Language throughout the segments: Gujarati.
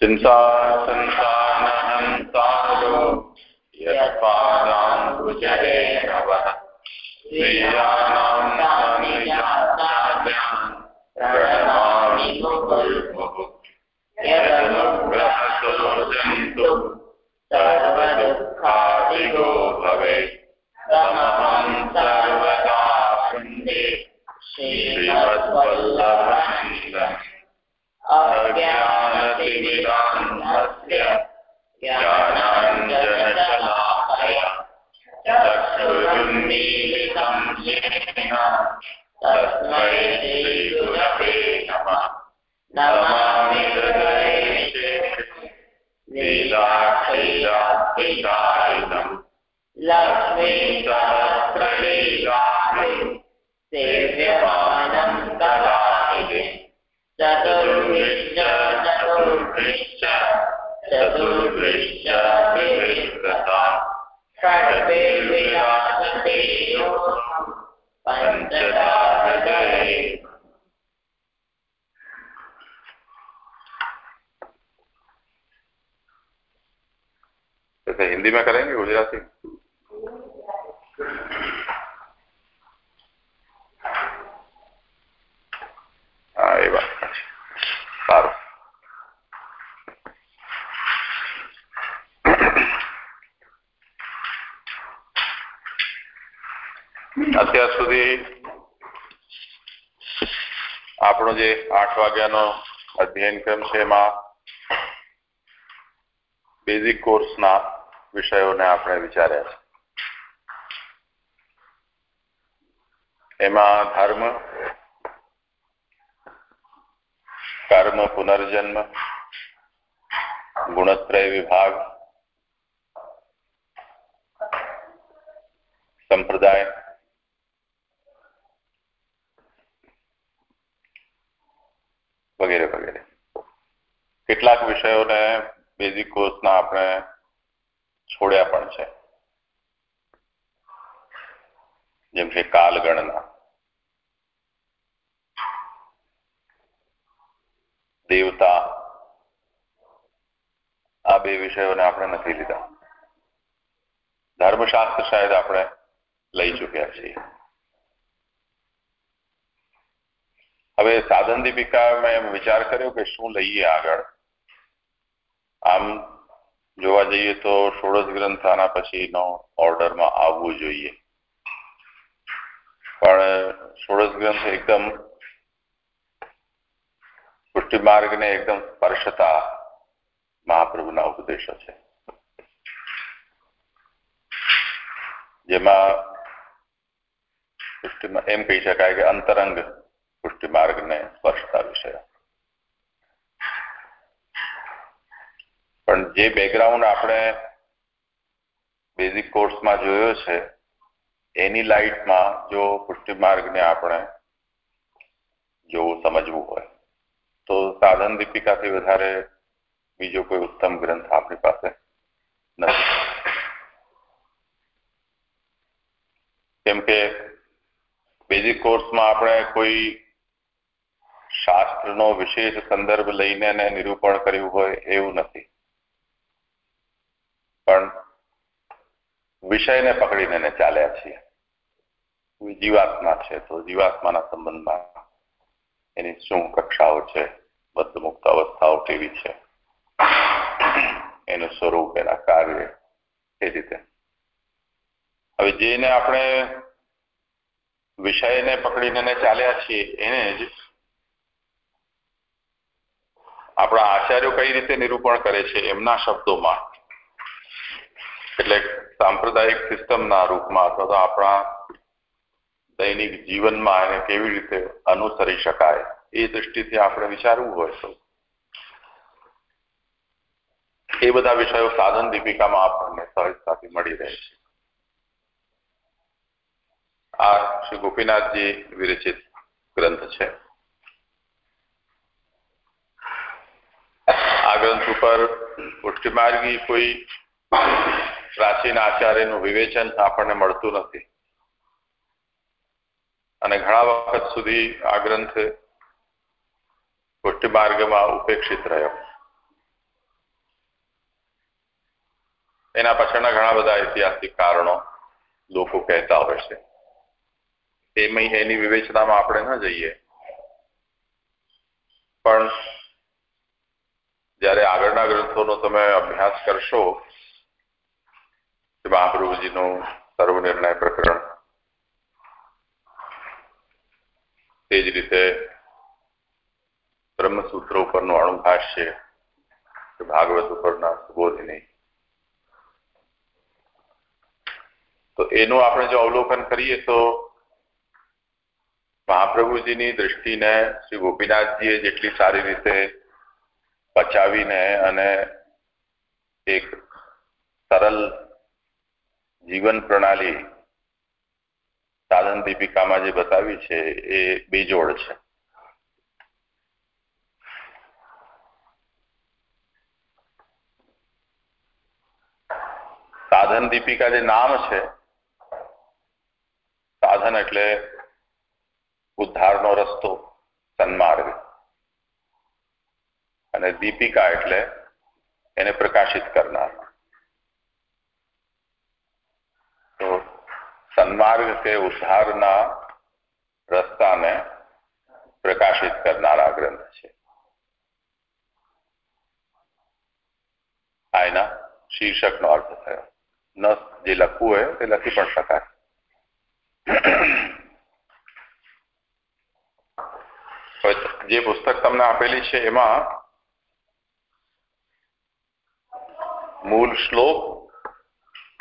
चिन्ता सन्तानहन्तारो यत्पादाम्बुजरे नवः श्रीयानां तानि यात्राभ्याम् प्रणमामि मुहुर्मुहुः यदनुग्रहतो जन्तु सर्वदुःखादिगो भवेत् तमहं सर्वदा वन्दे श्रीमद्वल्लभनन्दम् अज्ञानतिमिरान्धस्य येन तस्मै हिंदी में करेंगे गुजराती હા એ વાત સારું અત્યાર સુધી આપણો જે આઠ વાગ્યાનો અધ્યયન ક્રમ છે એમાં બેઝિક કોર્સના વિષયોને આપણે વિચાર્યા છે. એમાં ધર્મ, કર્મ પુનર્જન્મ, ગુણત્રય વિભાગ, સંપ્રદાય, વગેરે વગેરે. કેટલાક વિષયોને બેઝિક કોર્સના આપણે છોડ્યા પણ છે. જેમ કે કાલગણના. દેવતા. આ બે વિષયોને આપણે નથી લીધા. ધર્મશાસ્ત્ર શાયદ આપણે લઈ ચૂક્યા છીએ. હવે સાધન દીપિકા મેં વિચાર કર્યો કે શું લઈએ આગળ? આમ જોવા જઈએ તો ષોડશ ગ્રંથ આના પછીનો ઓર્ડરમાં આવવું જોઈએ. પણ ષોડશ ગ્રંથ એકદમ પુષ્ટિ માર્ગને એકદમ સ્પર્શતા મહાપ્રભુના ઉપદેશો છે. જેમાં પુષ્ટિમાં એમ કહી શકાય કે અંતરંગ પુષ્ટિ માર્ગને સ્પર્શતા વિષયો પણ જે બેકગ્રાઉન્ડ આપણે બેઝિક કોર્સમાં જોયો છે, એની લાઇટમાં જો પુષ્ટિ માર્ગને આપણે જોવું, સમજવું હોય, તો સાધન દીપિકાથી વધારે બીજો કોઈ ઉત્તમ ગ્રંથ આપણી પાસે નથી. કેમ કે બેઝિક કોર્સમાં આપણે કોઈ શાસ્ત્રનો વિશેષ સંદર્ભ લઈને નિરૂપણ કર્યું હોય એવું નથી. પણ વિષયને પકડીને એને ચાલ્યા છીએ. જીવાત્મા છે તો જીવાત્માના સંબંધમાં એની શું કક્ષાઓ છે, બદ્ધમુક્ત અવસ્થાઓ કેવી છે? એનું સ્વરૂપ, એના કાર્ય એ રીતે. હવે જેને આપણે વિષયને પકડીને ચાલ્યા છીએ, એને જ આપણા આચાર્યો કઈ રીતે નિરૂપણ કરે છે, એમના શબ્દોમાં એટલે સાંપ્રદાયિક સિસ્ટમના રૂપમાં અથવા તો આપણા દૈનિક જીવનમાં એને કેવી રીતે અનુસરી શકાય, એ દૃષ્ટિથી આપણે વિચારવું હોય તો. એ બધા વિષયો સાધન દીપિકામાં આપણને સહજતાથી મળી રહે છે. આ શ્રી ગોપીનાથજી વિરચિત ગ્રંથ છે. આ ગ્રંથ ઉપર પુષ્ટિમાર્ગી કોઈ પ્રાચીન આચાર્યનું વિવેચન આપણને મળતું નથી. અને ઘણા વખત સુધી આ ગ્રંથ પુષ્ટિમાર્ગમાં ઉપેક્ષિત રહ્યો. એના પાછળના ઘણા બધા ઐતિહાસિક કારણો લોકો કહેતા હોય છે. એમાં એની વિવેચનામાં આપણે ન જઈએ. પણ જ્યારે આગળના ગ્રંથોનો તમે અભ્યાસ કરશો મહાપ્રભુજીનું સર્વનિર્ણય પ્રકરણ. તે જ રીતે બ્રહ્મસૂત્ર ઉપરનું અણુભાષ્ય ભાગવત ઉપરના સુબોધિની. તો એનું આપણે જો અવલોકન કરીએ તો મહાપ્રભુજીની દ્રષ્ટિને શ્રી ગોપીનાથજીએ જેટલી સારી રીતે બચાવીને અને એક સરળ જીવન પ્રણાલી સાધન દીપિકામાં જે બતાવી છે, એ બેજોડ છે. સાધન દીપિકા જે નામ છે, સાધન એટલે ઉદ્ધારનો રસ્તો, સન્માર્ગ. અને દીપિકા એટલે એને પ્રકાશિત કરનાર તો સન્માર્ગ કે ઉદ્ધારના રસ્તાને પ્રકાશિત કરનારા ગ્રંથ છે આ એના શીર્ષકનો અર્થ થયો ન જે લખવું હોય તે લખી પણ શકાય જે પુસ્તક તમને આપેલી છે એમાં મૂળ શ્લોક,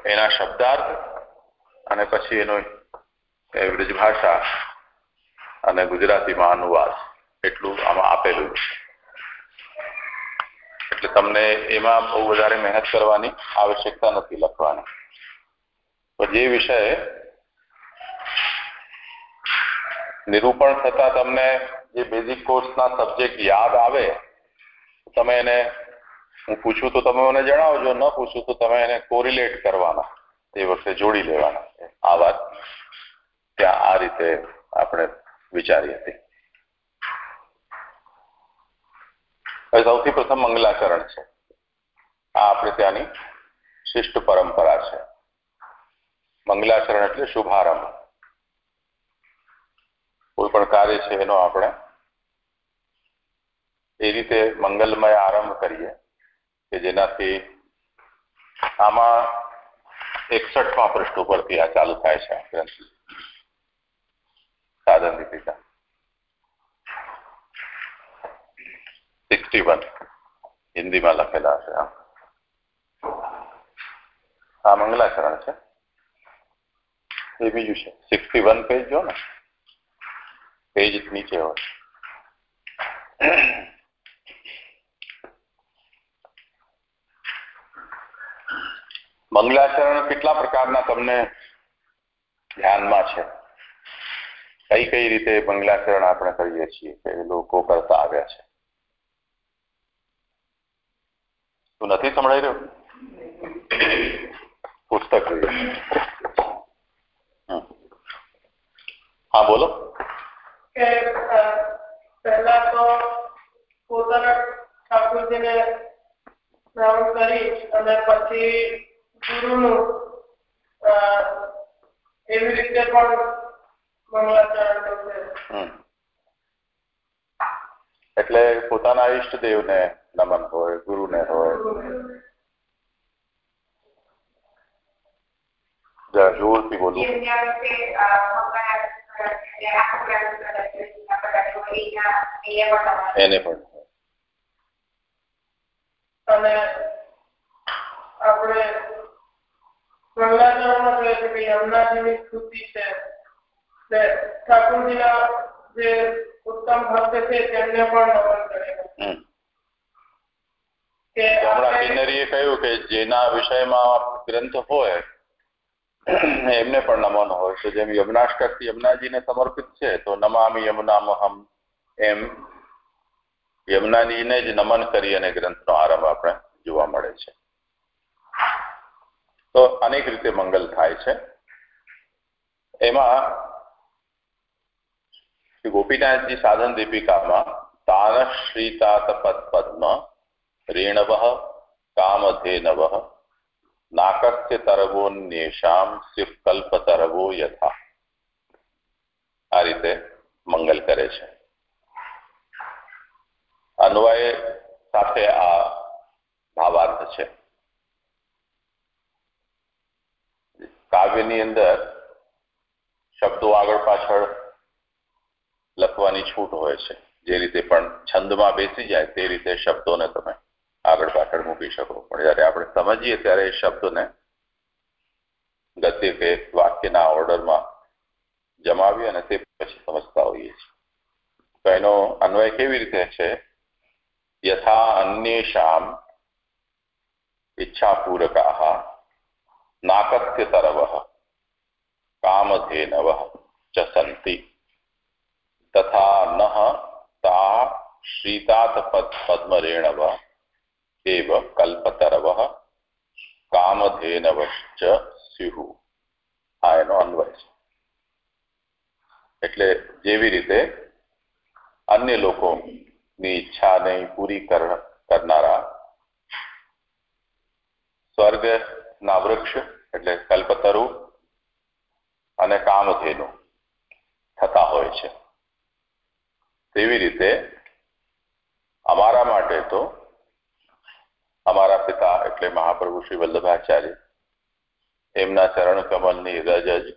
એના શબ્દાર્થ અને પછી એનો બ્રજ ભાષા અને ગુજરાતીમાં અનુવાદ એટલું આમાં આપેલું છે. એટલે તમને એમાં બહુ વધારે મહેનત કરવાની આવશ્યકતા નથી લખવાની. જે વિષય નિરૂપણ થતા તમને જે બેઝિક કોર્સના સબ્જેક્ટ યાદ આવે, તમે એને, હું પૂછું તો તમે મને જણાવજો, ન પૂછું તો તમે એને કોરિલેટ કરવાના. એ વખતે જોડી લેવાના આ વાત ત્યાં આ રીતે આપણે વિચારી હતી. હવે સૌથી પ્રથમ મંગલાચરણ છે. આ આપણે ત્યાંની શિષ્ટ પરંપરા છે. મંગલાચરણ એટલે શુભારંભ. કોઈ પણ કાર્ય છે એનો આપણે એ રીતે મંગલમય આરંભ કરીએ કે જેનાથી આમાં એકસઠમાં પૃષ્ઠ ઉપરથી આ ચાલુ થાય છે, ગ્રંથ. સાધન દીપિકા સિક્સટી વન હિન્દીમાં લખેલા છે આ મંગલાચરણ છે. એ બીજું છે. સિક્સટી વન પેજ જો ને પેજ નીચે હોય. મંગલાચરણ કેટલા પ્રકારના તમને ધ્યાનમાં છે? કઈ કઈ રીતે મંગલાચરણ આપણે કરીએ છીએ કે લોકો કરતા આવ્યા છે? તું નથી સંભળાઈ રહ્યો પુસ્તક હા બોલો કે પહેલા તો પોતાના ઠાકોરજીને નામ કરી અને પછી ગુરુનું એવી રીતે પણ મંગલાચરણ કરશે એટલે પોતાના ઈષ્ટદેવને નમન હોય ગુરુને હોય જરા જોરથી બોલું એને પણ અને આપણે મંગલાચરણમાં જોઈએ છે કે યમુનાજીની સ્તુતિ છે ને ઠાકોરજીના જે ઉત્તમ ભક્ત છે તેમને પણ નમન કરે હમ કે હમણાં આપણે કિન્નરીએ કહ્યું કે જેના વિષયમાં ગ્રંથ હોય એમને પણ નમન હોય તો જેમ યમુનાષ્ટક યમુનાજીને સમર્પિત છે, તો નમામી યમુનામહમ એમ યમુનાજીને જ નમન કરી અને ગ્રંથનો આરંભ આપણે જોવા મળે છે. તો અનેક રીતે મંગલ થાય છે. એમાં શ્રી ગોપીનાથજી સાધન દીપિકામાં તાન શ્રીતાત પદ પદ્મ રેણવ કામધેનવ નાકસ્ય તરવોન્યેષામ કલ્પ તરવો યથા આ રીતે મંગલ કરે છે અન્વય સાથે આ ભાવાર્થ છે. કાવ્યની અંદર શબ્દો આગળ પાછળ લખવાની છૂટ હોય છે. જે રીતે પણ છંદમાં બેસી જાય તે રીતે શબ્દોને તમે આગળ પાછળ મૂકી શકો. પણ જયારે આપણે સમજીએ ત્યારે એ શબ્દને ગદ્ય કે વાક્યના ઓર્ડરમાં જમાવી અને તે પછી સમજતા હોઈએ છીએ. તો એનો અન્વય કેવી રીતે છે? યથા અન્યેષામ ઈચ્છાપૂરકા નાકસ્ય તરવ કામધેનવ ચ સંતિ તથા નઃ તા શ્રીતાત પદ્મરેણવ એવ કલ્પતરવ કામધેનવશ્ચ સ્યુ આ એનો અન્વય છે એટલે જેવી રીતે અન્ય લોકોની ઈચ્છાને પૂરી કરનારા સ્વર્ગના વૃક્ષ એટલે કલ્પતરુ અને કામધેનુ થતા હોય છે. તેવી રીતે અમારા માટે તો અમારા પિતા એટલે મહાપ્રભુ શ્રી વલ્લભાચાર્ય એમના ચરણ કમલની રજ જ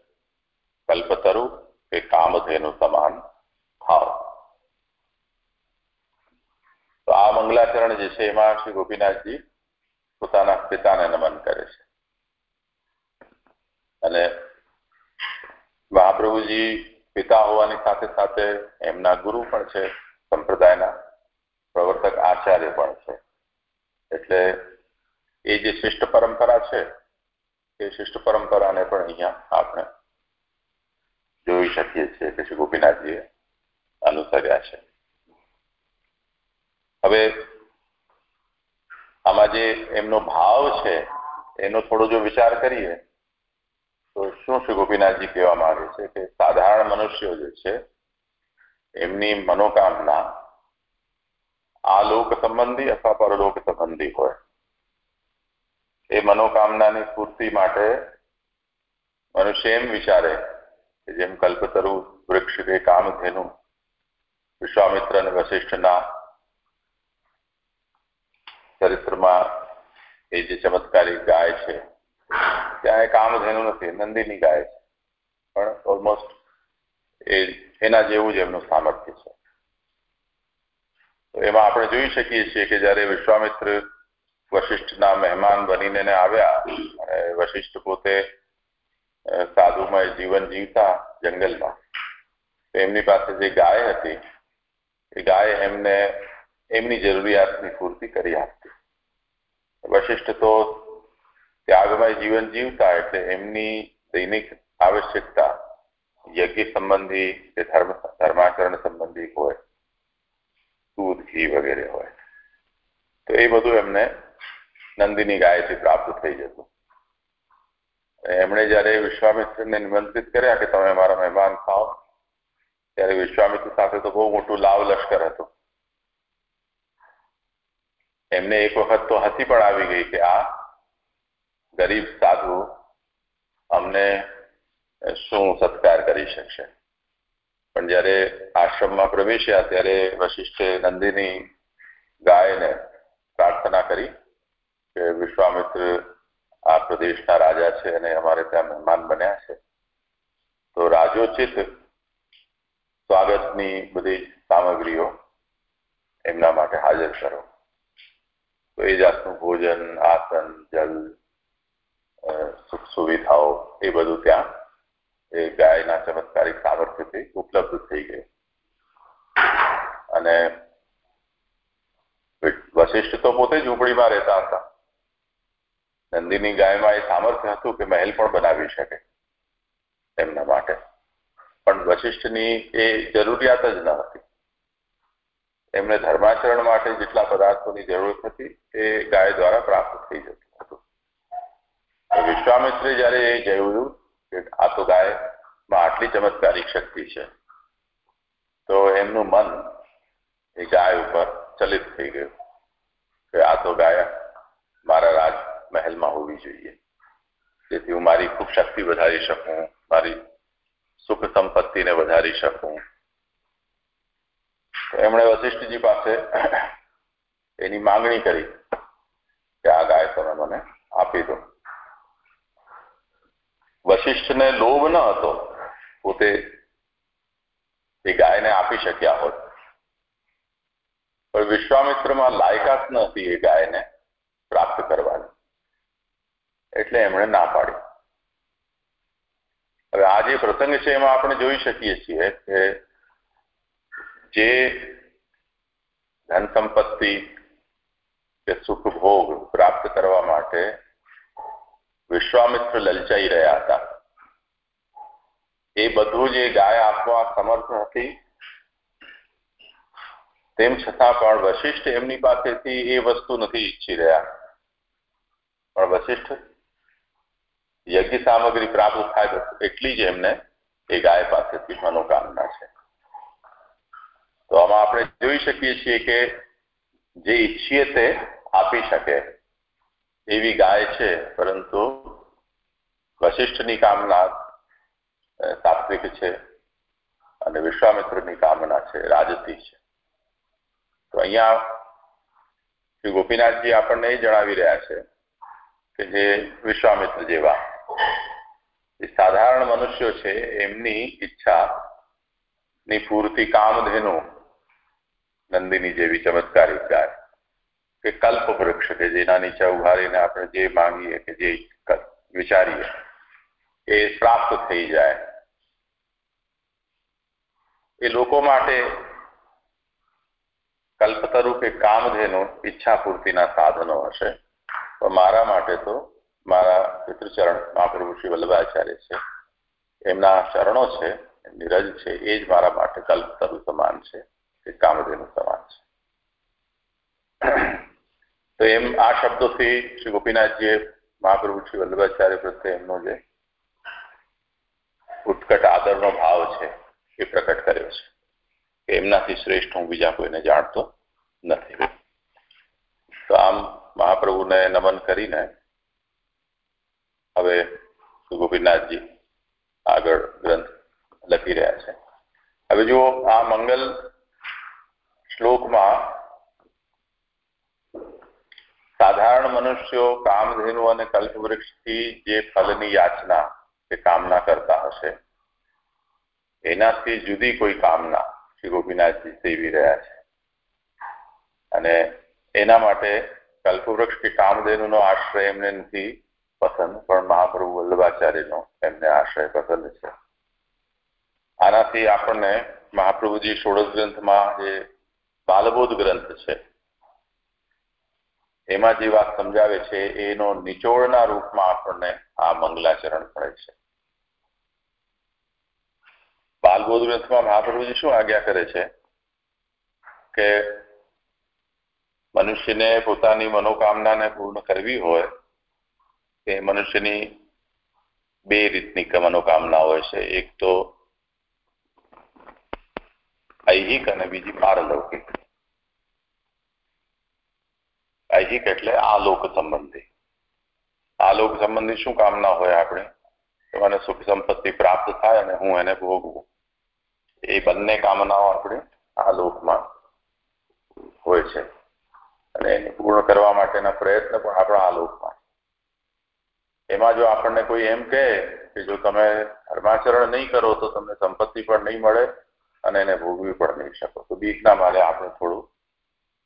કલ્પતરુ કે કામધેનુ સમાન થાવ તો આ મંગલાચરણ જે છે એમાં શ્રી ગોપીનાથજી પોતાના પિતાને નમન કરે છે. અને મહાપ્રભુજી પિતા હોવાની સાથે સાથે એમના ગુરુ પણ છે, સંપ્રદાયના પ્રવર્તક આચાર્ય પણ છે. એટલે એ જે શિષ્ટ પરંપરા છે, એ શિષ્ટ પરંપરાને પણ અહીંયા આપણે જોઈ શકીએ છીએ કે શ્રી ગોપીનાથજીએ અનુસર્યા છે. હવે આમાં જે એમનો ભાવ છે, એનો થોડો જો વિચાર કરીએ, તો શું શ્રી ગોપીનાથજી કહેવા માંગે છે કે સાધારણ મનુષ્યો જે છે, એમની મનોકામના આ લોક સંબંધી અથવા પરલોક સંબંધી હોય. એ મનોકામનાની પૂર્તિ માટે મનુષ્ય એમ વિચારે કે જેમ કલ્પતરુ વૃક્ષ કે કામધેનું વિશ્વામિત્ર અને વશિષ્ઠના ચરિત્રમાં એ જે ચમત્કારી ગાય છે, ત્યાં એ કામધેનુ નથી, નંદીની ગાય છે. પણ ઓલમોસ્ટ એના જેવું જ એમનું સામર્થ્ય છે. તો એમાં આપણે જોઈ શકીએ છીએ કે જયારે વિશ્વામિત્ર વશિષ્ઠના મહેમાન બનીને આવ્યા, અને વશિષ્ઠ પોતે સાધુમય જીવન જીવતા જંગલમાં. એમની પાસે જે ગાય હતી, એ ગાય એમને એમની જરૂરિયાતની પૂર્તિ કરી આપતી. વશિષ્ઠ તો ત્યાગમય જીવન જીવતા એટલે એમની દૈનિક આવશ્યકતા યજ્ઞ સંબંધી કે ધર્મ, ધર્માચરણ સંબંધી હોય, દૂધ, ઘી વગેરે હોય. તો એ બધું એમને નંદીની ગાયથી પ્રાપ્ત થઈ જતું. એમણે જયારે વિશ્વામિત્રને નિમંત્રિત કર્યા કે તમે મારા મહેમાન થાઓ, ત્યારે વિશ્વામિત્ર સાથે તો બહુ મોટું લાવ લશ્કર હતું. એમને એક વખત તો હસી પણ આવી ગઈ કે આ ગરીબ સાધુ અમને શું સત્કાર કરી શકશે? પણ જયારે આશ્રમમાં પ્રવેશ્યા ત્યારે વશિષ્ઠે નંદીની ગાયને પ્રાર્થના કરી કે વિશ્વામિત્ર આ પ્રદેશના રાજા છે અને અમારે ત્યાં મહેમાન બન્યા છે. તો રાજોચિત સ્વાગતની બધી સામગ્રીઓ એમના માટે હાજર કરો. તો એ જાતનું ભોજન આસન જલ સુખ સુવિધાઓ એ બધું ત્યાં એ ગાયના ચમત્કારિક સામર્થ્યથી ઉપલબ્ધ થઈ ગયું અને વશિષ્ઠ તો પોતે ઝૂંપડીમાં રહેતા હતા નંદીની ગાયમાં એ સામર્થ્ય હતું કે મહેલ પણ બનાવી શકે એમના માટે પણ વશિષ્ઠની એ જરૂરિયાત જ ન હતી એમને ધર્માચરણ માટે જેટલા પદાર્થોની જરૂર હતી એ ગાય દ્વારા પ્રાપ્ત થઈ જતું હતું. વિશ્વામિત્રે જયારે એ જોયું કે આ તો ગાયમાં આટલી ચમત્કારિક શક્તિ છે, તો એમનું મન એ ગાય ઉપર ચલિત થઈ ગયું કે આ તો ગાય મારા રાજ મહેલમાં હોવી જોઈએ. જેથી હું મારી ખૂબ શક્તિ વધારી શકું, મારી સુખ સંપત્તિને વધારી શકું એમણે વશિષ્ઠજી પાસે એની માંગણી કરી કે આ ગાય તમે મને આપી દો. વશિષ્ઠને લોભ ન હતો પોતે એ ગાયને આપી શક્યા હોત. પણ વિશ્વામિત્રમાં લાયકાત ન હતી એ ગાયને પ્રાપ્ત કરવાની. એટલે એમણે ના પાડી. હવે આ જે પ્રસંગ છે એમાં આપણે જોઈ શકીએ છીએ કે જે ધન સંપત્તિ કે સુખ ભોગ પ્રાપ્ત કરવા માટે વિશ્વામિત્ર લલચાઈ રહ્યા હતા એ બધું જે ગાય આપવા સમર્થ હતી તેમ છતાં પણ વશિષ્ઠ એમની પાસેથી એ વસ્તુ નથી ઈચ્છી રહ્યા પણ વશિષ્ઠ યજ્ઞ સામગ્રી પ્રાપ્ત થાય એટલી જ એમને એ ગાય પાસેથી મનોકામના છે તો આમાં આપણે જોઈ શકીએ છીએ કે જે ઈચ્છીએ તે આપી શકે એવી ગાય છે, પરંતુ વશિષ્ઠની કામના સાત્વિક છે અને વિશ્વામિત્રની કામના છે, રાજતી છે. તો અહીંયા શ્રી ગોપીનાથજી આપણને એ જણાવી રહ્યા છે કે જે વિશ્વામિત્ર જેવા જે સાધારણ મનુષ્યો છે, એમની ઈચ્છા ની પૂર્તિ કામધેનુ નંદિની જેવી ચમત્કારી ગાય કે કલ્પ વૃક્ષ કે જેના નીચે ઉભારીને આપણે જે માંગીએ કે જે વિચારીએ, એ પ્રાપ્ત થઈ જાય. એ લોકો માટે કલ્પતરુ કે કામધેનુ ઈચ્છા પૂર્તિના સાધનો હશે. તો મારા માટે તો મારા પિતૃચરણ મહાપ્રભુ શ્રી વલ્લભાચાર્ય છે. એમના ચરણો છે એમની રજ છે, એ જ મારા માટે કલ્પતરુ સમાન છે. કે કામધેનુ સમાન છે. તો એમ આ શબ્દોથી શ્રી ગોપીનાથજીએ મહાપ્રભુ શ્રી વલ્લભાચાર્ય પ્રત્યે એમનો જે ઉત્કટ આદરનો ભાવ છે એ પ્રકટ કર્યો છે. કે એમનાથી શ્રેષ્ઠ હું બીજા કોઈને જાણતો નથી. તો આમ મહાપ્રભુને નમન કરીને હવે ગોપીનાથજી આગળ ગ્રંથ લખી રહ્યા છે. હવે જુઓ, આ મંગલ શ્લોકમાં સાધારણ મનુષ્યો કામધેનુ અને કલ્પવૃક્ષથી જે ફલની યાચના કે કામના કરતા હશે. એનાથી જુદી કોઈ કામના શ્રી ગોપીનાથજી સેવી રહ્યા છે. અને એના માટે કલ્પવૃક્ષ કે કામધેનુનો આશ્રય એમને નથી, પસંદ, પણ મહાપ્રભુ વલ્લભાચાર્યનો એમને આશ્રય પસંદ છે. આનાથી આપણને મહાપ્રભુજી ષોડશ ગ્રંથમાં જે બાલબોધ ગ્રંથ છે. એમાં જે વાત સમજાવે છે, એનો નિચોડના રૂપમાં આપણને આ મંગલાચરણ મળે છે. બાલબોધ ગ્રંથમાં મહાપ્રભુજી શું આજ્ઞા કરે છે? કે મનુષ્યને પોતાની મનોકામનાને પૂર્ણ કરવી હોય, તે મનુષ્યની બે રીતની મનોકામના હોય છે. એક તો ઐહિક અને બીજી પારલૌકિક. ઐહિક એટલે આલોક સંબંધી. આલોક સંબંધી શું કામના હોય આપણે? મને સુખ સંપત્તિ પ્રાપ્ત થાય અને હું એને ભોગવું. એ બંને કામનાઓ આપણે આ લોકમાં હોય છે. અને એને પૂર્ણ કરવા માટેના પ્રયત્ન પણ આપણા આ લોકમાં એમાં જો આપણને કોઈ એમ કહે કે જો તમે ધર્માચરણ નહીં કરો તો તમને સંપત્તિ પણ નહીં મળે અને એને ભોગવી પણ નહીં શકો. તો બીકના મારે આપણે થોડું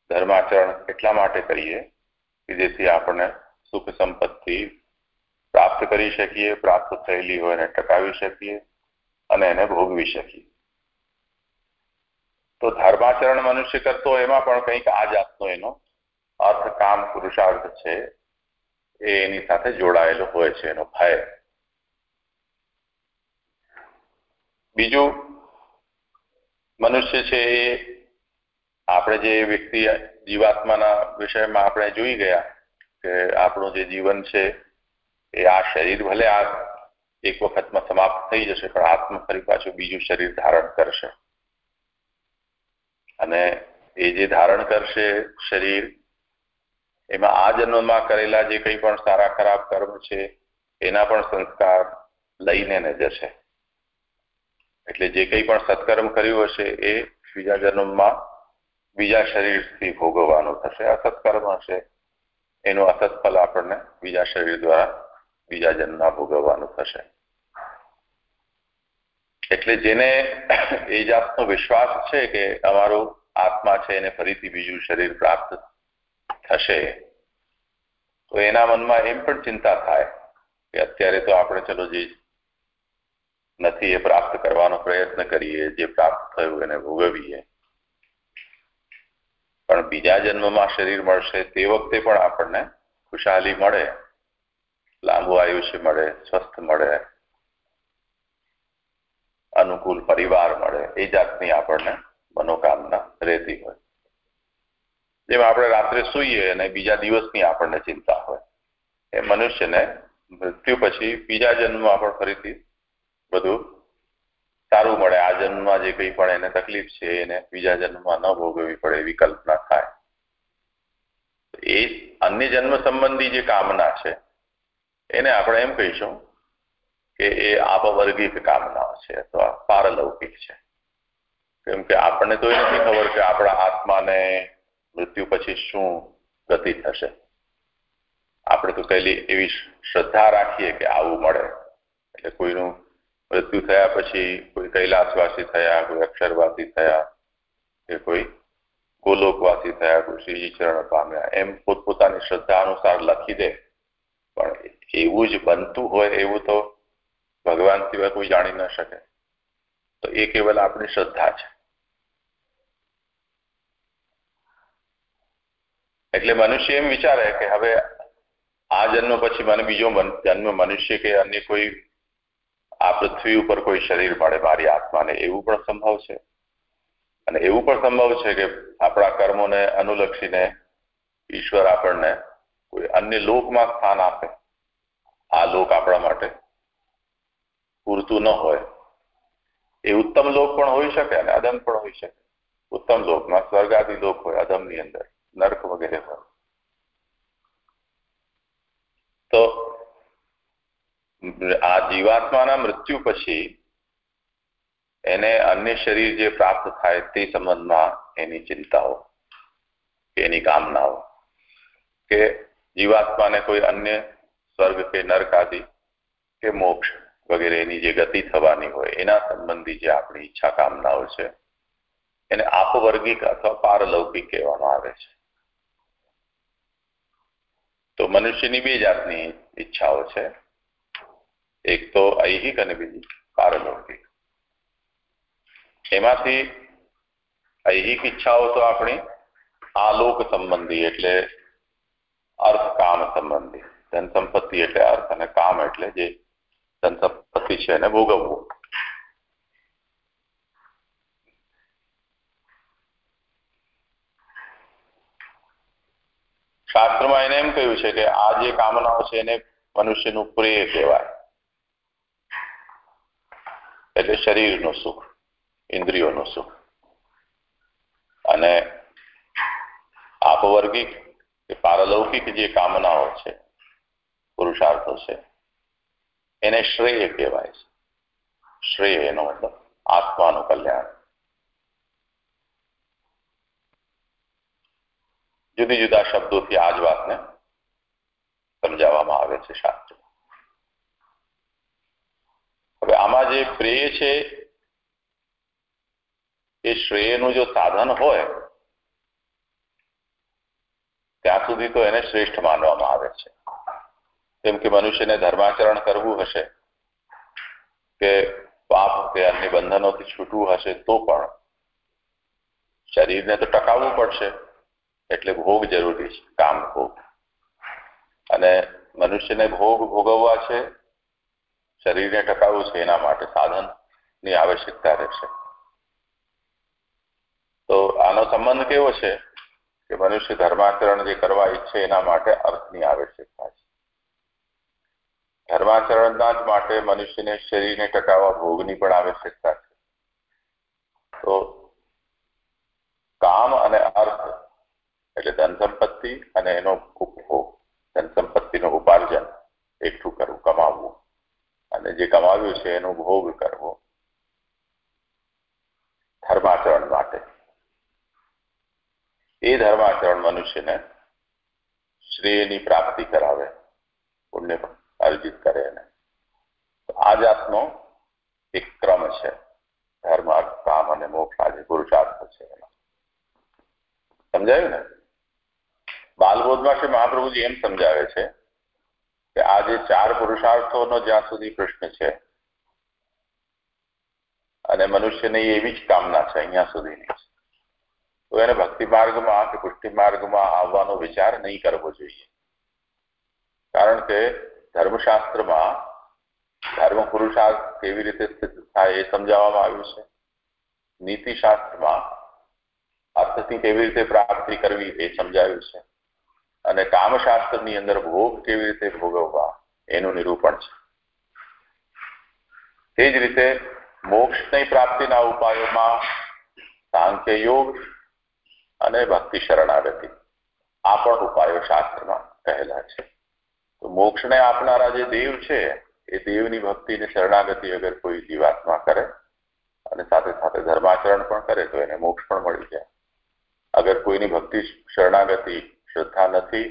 ધર્માચરણ એટલા માટે કરીએ કે જેથી આપણને સુખ સંપત્તિ પ્રાપ્ત કરી શકીએ, પ્રાપ્ત થયેલી હોય એને ટકાવી શકીએ અને એને ભોગવી શકીએ. તો ધર્માચરણ મનુષ્ય કરતો એમાં પણ કંઈક આ જાતનો એનો અર્થ કામ પુરુષાર્થ છે, એ એની સાથે જોડાયેલો હોય છે એનો ભય. બીજું મનુષ્ય છે એ આપણે જે વ્યક્તિ જીવાત્માના વિષયમાં આપણે જોઈ ગયા કે આપણું જે જીવન છે એ આ શરીર ભલે આ એક વખતમાં સમાપ્ત થઈ જશે, પણ આત્મ ફરી પાછું બીજું શરીર ધારણ કરશે. અને એ જે ધારણ કરશે શરીર, એમાં આ જન્મમાં કરેલા જે કંઈ પણ સારા ખરાબ કર્મ છે, એના પણ સંસ્કાર લઈને ને જશે. એટલે જે કંઈ પણ સત્કર્મ કર્યું હશે એ બીજા જન્મમાં બીજા શરીરથી ભોગવવાનું થશે. અસત્કર્મ હશે. એનું અસત આપણને બીજા શરીર દ્વારા બીજા જન્મમાં ભોગવવાનું થશે. એટલે જેને એ જાતનો વિશ્વાસ છે કે અમારો આત્મા છે એને ફરીથી બીજું શરીર પ્રાપ્ત થશે, તો એના મનમાં એમ પણ ચિંતા થાય કે અત્યારે તો આપણે ચલો જે નથી, એ પ્રાપ્ત કરવાનો પ્રયત્ન કરીએ, જે પ્રાપ્ત થયું એને ભોગવીએ. પણ બીજા જન્મમાં શરીર મળશે તે વખતે પણ આપણને ખુશાલી મળે, લાંબુ આયુષ્ય મળે, સ્વસ્થ મળે, અનુકૂળ પરિવાર મળે, એ જાતની આપણને મનોકામના રહેતી હોય. જેમ આપણે રાત્રે સૂઈએ અને બીજા દિવસની આપણને ચિંતા હોય, એ મનુષ્યને મૃત્યુ પછી બીજા જન્મમાં પણ ફરીથી બધું સારું મળે. આ જન્મમાં જે કંઈ પણ એને તકલીફ છે, એને બીજા જન્મમાં ન ભોગવવી પડે એવી કલ્પના થાય. એ અન્ય જન્મ સંબંધી જે કામના છે, એને આપણે એમ કહીશું કે એ આપવર્ગિક કામનાઓ છે અથવા પારલૌકિક છે. કેમ કે આપણને તો એ નથી ખબર કે આપણા આત્માને મૃત્યુ પછી શું ગતિ થશે. આપણે તો કહેલી એવી શ્રદ્ધા રાખીએ કે આવું મળે. એટલે કોઈનું મૃત્યુ થયા પછી કોઈ કૈલાસવાસી થયા, કોઈ અક્ષરવાસી થયા કે કોઈ ગોલોકવાસી થયા, કોઈ શ્રીજી ચરણ પામ્યા. એમ પોતપોતાની શ્રદ્ધા અનુસાર લખી દે. પણ એવું જ બનતું હોય એવું તો ભગવાન સિવાય કોઈ જાણી ન શકે. તો એ કેવલ આપણી શ્રદ્ધા છે. એટલે મનુષ્ય એમ વિચારે કે હવે આ જન્મ પછી મને બીજો જન્મ મનુષ્ય કે અન્ય કોઈ આ પૃથ્વી ઉપર કોઈ શરીર મળે, મારી આત્માને, એવું પણ સંભવ છે? અને એવું પણ સંભવ છે કે આપણા કર્મોને અનુલક્ષીને ઈશ્વર આપણને કોઈ અન્ય લોકમાં સ્થાન આપે. આ લોક આપણા માટે પૂરતું ન હોય. એ ઉત્તમ લોક પણ હોઈ શકે અને અધમ પણ હોઈ શકે. ઉત્તમ લોકમાં સ્વર્ગાદી લોક હોય, અધમની અંદર, નર્ક વગેરે હોય. તો આ જીવાત્માના મૃત્યુ પછી એને અન્ય શરીર જે પ્રાપ્ત થાય તે સંબંધમાં એની ચિંતાઓ, એની કામનાઓ કે જીવાત્માને કોઈ અન્ય સ્વર્ગ કે નર્ક આદિ કે મોક્ષ વગેરે એની જે ગતિ થવાની હોય એના સંબંધી જે આપણી ઈચ્છા કામનાઓ છે એને આપવર્ગિક અથવા પારલૌકિક કહેવામાં આવે છે. તો મનુષ્યની બે જાતની ઈચ્છાઓ છે. એક તો ઐહિક અને બીજી પારલૌકિક. એમાંથી ઐહિક ઈચ્છાઓ તો આપણી આલોક સંબંધી એટલે અર્થ કામ સંબંધી. ધન સંપત્તિ એટલે અર્થ અને કામ એટલે જે ધન સંપત્તિ છે એને ભોગવવું. શાસ્ત્રમાં એને એમ કહ્યું છે કે આ જે કામનાઓ છે એને મનુષ્યનું પ્રેય કહેવાય. એટલે શરીરનું સુખ, ઇન્દ્રિયોનું સુખ. અને આપવર્ગિક કે પારલૌકિક જે કામનાઓ છે, પુરુષાર્થો છે, એને શ્રેય કહેવાય છે. શ્રેય એનો મતલબ આત્માનું કલ્યાણ. જુદી જુદા શબ્દોથી આ જ વાતને સમજાવવામાં આવે છે શાસ્ત્ર. હવે આમાં જે પ્રેય છે, એ શ્રેયનું જો સાધન હોય, ત્યાં સુધી તો એને શ્રેષ્ઠ માનવામાં આવે છે. જેમ કે મનુષ્યને ધર્માચરણ કરવું હશે, કે પાપ કે અન્ય બંધનોથી છૂટવું હશે, તો પણ શરીરને તો ટકાવવું પડશે, એટલે ભોગ જરૂરી છે, કામ ભોગ. અને મનુષ્યને ભોગ ભોગવવા છે શરીરને ટકાવવું છે એના માટે સાધનની આવશ્યકતા રહેશે. તો આનો સંબંધ કેવો છે? કે મનુષ્ય ધર્માચરણ જે કરવા ઈચ્છે એના માટે અર્થની આવશ્યકતા છે. ધર્માચરણના જ માટે મનુષ્યને શરીરને ટકાવવા ભોગની પણ આવશ્યકતા છે. તો કામ અને અર્થ એટલે ધન સંપત્તિ અને એનો ઉપભોગ ધન સંપત્તિનું ઉપાર્જન, એકઠું કરવું કમાવવું. અને જે કમાવ્યું છે એનો ભોગ કરવો. ધર્માચરણ માટે. એ ધર્માચરણ મનુષ્યને શ્રેયની પ્રાપ્તિ કરાવે, પુણ્ય અર્જિત કરે એને. આ જાતનો એક ક્રમ છે. ધર્મ અર્થ કામ અને મોક્ષ આજે પુરુષાર્થ છે એનો. સમજાયું ને? બાલબોધમાં શ્રી મહાપ્રભુજી એમ સમજાવે છે કે આ જે ચાર પુરુષાર્થોનો જ્યાં સુધી પ્રશ્ન છે, અને મનુષ્યની એવી જ કામના છે અહીંયા સુધીની. તો એને ભક્તિ માર્ગમાં કે પુષ્ટિ માર્ગમાં આવવાનો વિચાર નહીં કરવો જોઈએ. કારણ કે ધર્મશાસ્ત્રમાં ધર્મ પુરુષાર્થ કેવી રીતે સ્થિત થાય એ સમજાવવામાં આવ્યું છે. નીતિશાસ્ત્રમાં અર્થથી કેવી રીતે પ્રાપ્તિ કરવી એ સમજાવ્યું છે. અને કામશાસ્ત્રની અંદર ભોગ કેવી રીતે ભોગવવા? એનું નિરૂપણ છે. તે જ રીતે મોક્ષની પ્રાપ્તિના ઉપાયોમાં સાંખ્ય યોગ અને ભક્તિ શરણાગતિ. આ પણ ઉપાયો શાસ્ત્રમાં કહેલા છે. તો મોક્ષને આપનારા જે દેવ છે, એ દેવની ભક્તિને શરણાગતિ અગર કોઈ જીવાત્મા કરે અને સાથે સાથે ધર્માચરણ પણ કરે તો એને મોક્ષ પણ મળી જાય. અગર કોઈની ભક્તિ શરણાગતિ શ્રદ્ધા નથી,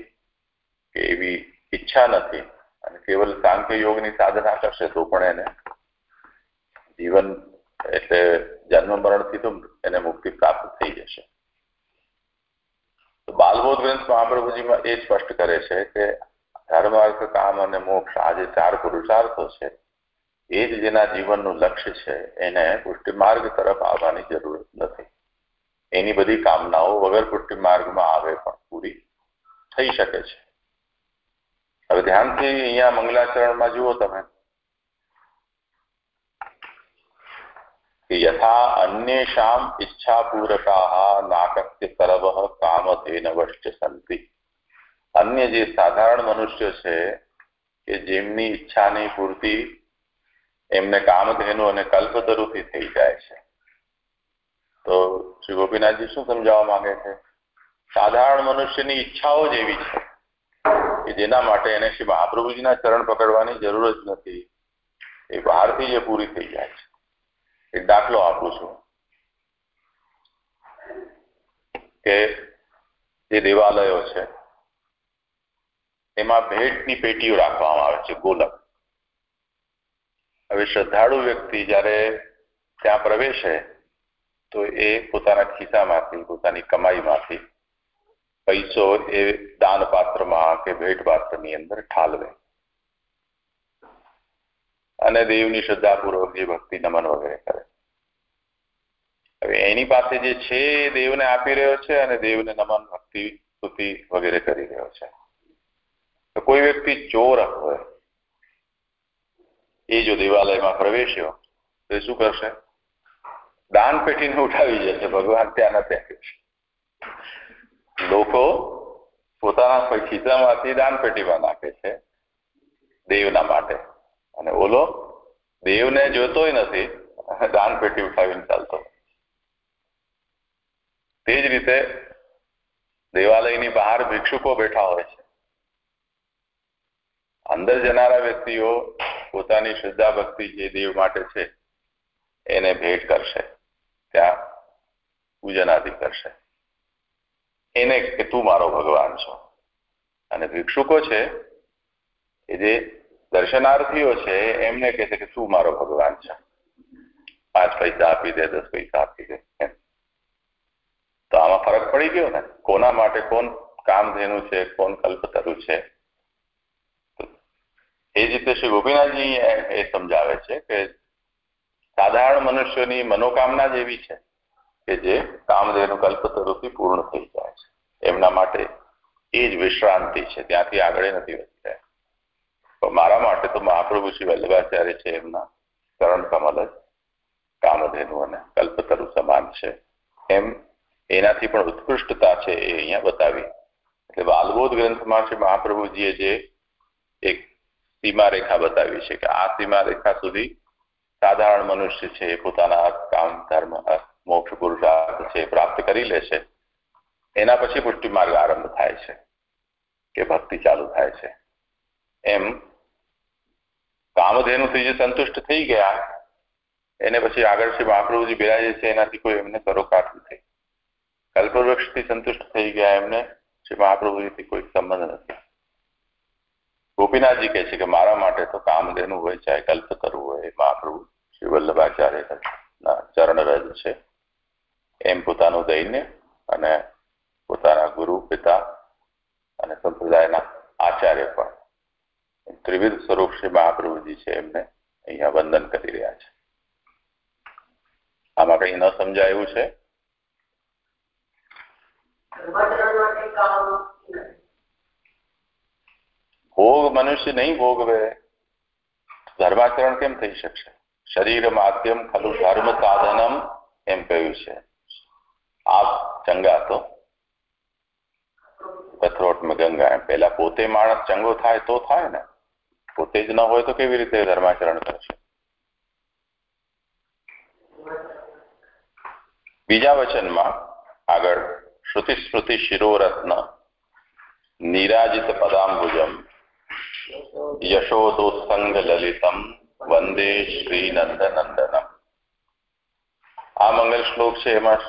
કે એવી ઈચ્છા નથી અને કેવલ સાંખ્ય યોગની સાધના કરશે તો પણ એને જીવન એટલે જન્મ મરણથી તો એને મુક્તિ પ્રાપ્ત થઈ જશે. તો બાલબોધ ગ્રંથ મહાપ્રભુજીમાં એ સ્પષ્ટ કરે છે કે ધર્મ અર્થ કામ અને મોક્ષ આ જે ચાર પુરુષાર્થો છે. એ જ જેના જીવનનું લક્ષ્ય છે, એને પુષ્ટિમાર્ગ તરફ આવવાની જરૂર નથી. એની બધી કામનાઓ વગર પુષ્ટિ માર્ગમાં આવે પણ પૂરી. થઈ શકે છે. હવે ધ્યાનથી અહીંયા મંગલાચરણમાં જુઓ તમે. યથા અન્યેષામ ઈચ્છાપૂરકા નાકસ્ય સર્વ કામધેન વશ્ય સંતિ. અન્ય જે સાધારણ મનુષ્ય છે, કે જેમની ઈચ્છાની પૂર્તિ એમને કામધેનુ અને કલ્પતરુથી થઈ જાય છે. તો શ્રી ગોપીનાથજી શું સમજાવવા માંગે છે? સાધારણ મનુષ્યની ઈચ્છાઓ જ એવી છે કે જેના માટે એને શ્રી મહાપ્રભુજીના ચરણ પકડવાની જરૂર જ નથી. એ બહારથી જે પૂરી થઈ જાય છે. એક દાખલો આપું છું. કે જે દેવાલયો છે, એમાં ભેટની પેટીઓ રાખવામાં આવે છે, ગોલક. હવે શ્રદ્ધાળુ વ્યક્તિ જ્યારે ત્યાં પ્રવેશે, તો એ પોતાના ખિસ્સામાંથી, પોતાની કમાઈમાંથી પૈસો એ દાન પાત્રમાં કે ભેટ પાત્રની અંદર ઠાલવે. અને દેવની શ્રદ્ધાપૂર્વક જે ભક્તિ નમન વગેરે કરે. હવે એની પાસે જે છે એ દેવને આપી રહ્યો છે અને દેવને નમન, ભક્તિ, સ્તુતિ વગેરે કરી રહ્યો છે. તો કોઈ વ્યક્તિ ચોર હોય, એ જો દેવાલયમાં પ્રવેશ્યો, તો એ શું કરશે? દાન પેટીને ઉઠાવી જશે. ભગવાન ત્યાં નથી લોકો પોતાના ખિસ્સામાંથી દાન પેટીમાં નાખે છે દેવના માટે. અને ઓલો દેવને જોતોય નથી દાન પેટી ઉઠાવીને ચાલતો. તે જ રીતે દેવાલયની બહાર ભિક્ષુકો બેઠા હોય છે. અંદર જનારા વ્યક્તિઓ પોતાની શ્રદ્ધા ભક્તિ જે દેવ માટે છે, એને ભેટ કરશે. ત્યાં પૂજન આદિ કરશે. એને કે તું મારો ભગવાન છો. અને ભિક્ષુકો છે, એ જે દર્શનાર્થીઓ છે, એમને કહે છે કે તું મારો ભગવાન છે. પાંચ પૈસા આપી દે, દસ પૈસા આપી દે તો આમાં ફરક પડી ગયો ને? કોના માટે કોણ કામધેનું છે, કોણ કલ્પતરુ છે? એ જ રીતે શ્રી ગોપીનાથજી એ સમજાવે છે કે સાધારણ મનુષ્યોની મનોકામના જ એવી છે. કે જે કામધેનુ કલ્પતરુથી પૂર્ણ થઈ જાય છે. એમના માટે એ જ વિશ્રાંતિ છે. ત્યાંથી આગળ નથી વધી જાય તો મારા માટે તો મહાપ્રભુ શ્રી વલ્લભાચાર્ય છે એમના ચરણ કમલ જ કામધેનુ અને કલ્પતરુ સમાન છે. એમ એનાથી પણ ઉત્કૃષ્ટતા છે એ અહીંયા બતાવી. એટલે બાલબોધ ગ્રંથમાં છે મહાપ્રભુજીએ જે એક સીમારેખા બતાવી છે કે આ સીમારેખા સુધી સાધારણ મનુષ્ય છે એ પોતાના કામ, ધર્મ મોક્ષ પુરુષાર્થ છે પ્રાપ્ત કરી લે છે. એના પછી પુષ્ટિ માર્ગ આરંભ થાય છે કે ભક્તિ ચાલુ થાય છે. એમ કામધેનુથી જે સંતુષ્ટ થઈ ગયા. એને પછી આગળ શ્રી મહાપ્રભુજી બિરાજે છે, એનાથી કોઈ એમને સરોકાર નથી. કલ્પવૃક્ષથી સંતુષ્ટ થઈ ગયા એમને, શ્રી મહાપ્રભુજીથી કોઈ સંબંધ નથી. ગોપીનાથજી કહે છે કે મારા માટે તો કામધેનુ હોય, ચાહે કલ્પ કરવું હોય, મહાપ્રભુ શ્રી વલ્લભાચાર્ય ના ચરણરજ છે. એમ પોતાનું દૈન્ય અને પોતાના ગુરુ, પિતા અને સંપ્રદાયના આચાર્ય પણ. ત્રિવિધ સ્વરૂપ શ્રી મહાપ્રભુજી છે એમને અહીંયા વંદન કરી રહ્યા છે. આમાં કઈ ન સમજાય છે? ભોગ મનુષ્ય નહીં ભોગવે. ધર્માચરણ કેમ થઈ શકશે? શરીર માધ્યમ ખલુ ધર્મ સાધનમ એમ કહ્યું છે. આપ ચંગા તો કથરોટમાં ગંગા એમ પેલા પોતે માણસ ચંગો થાય તો થાય ને પોતે જ ન હોય તો કેવી રીતે ધર્માચરણ કરશે બીજા વચનમાં આગળ શ્રુતિ સ્મૃતિ શિરોરત્ન નિરાજિત પદાંબુજમ યશોદોત્સંગ લલિતમ વંદે શ્રી નંદનંદનમ આ મંગલ શ્લોક છે એમાં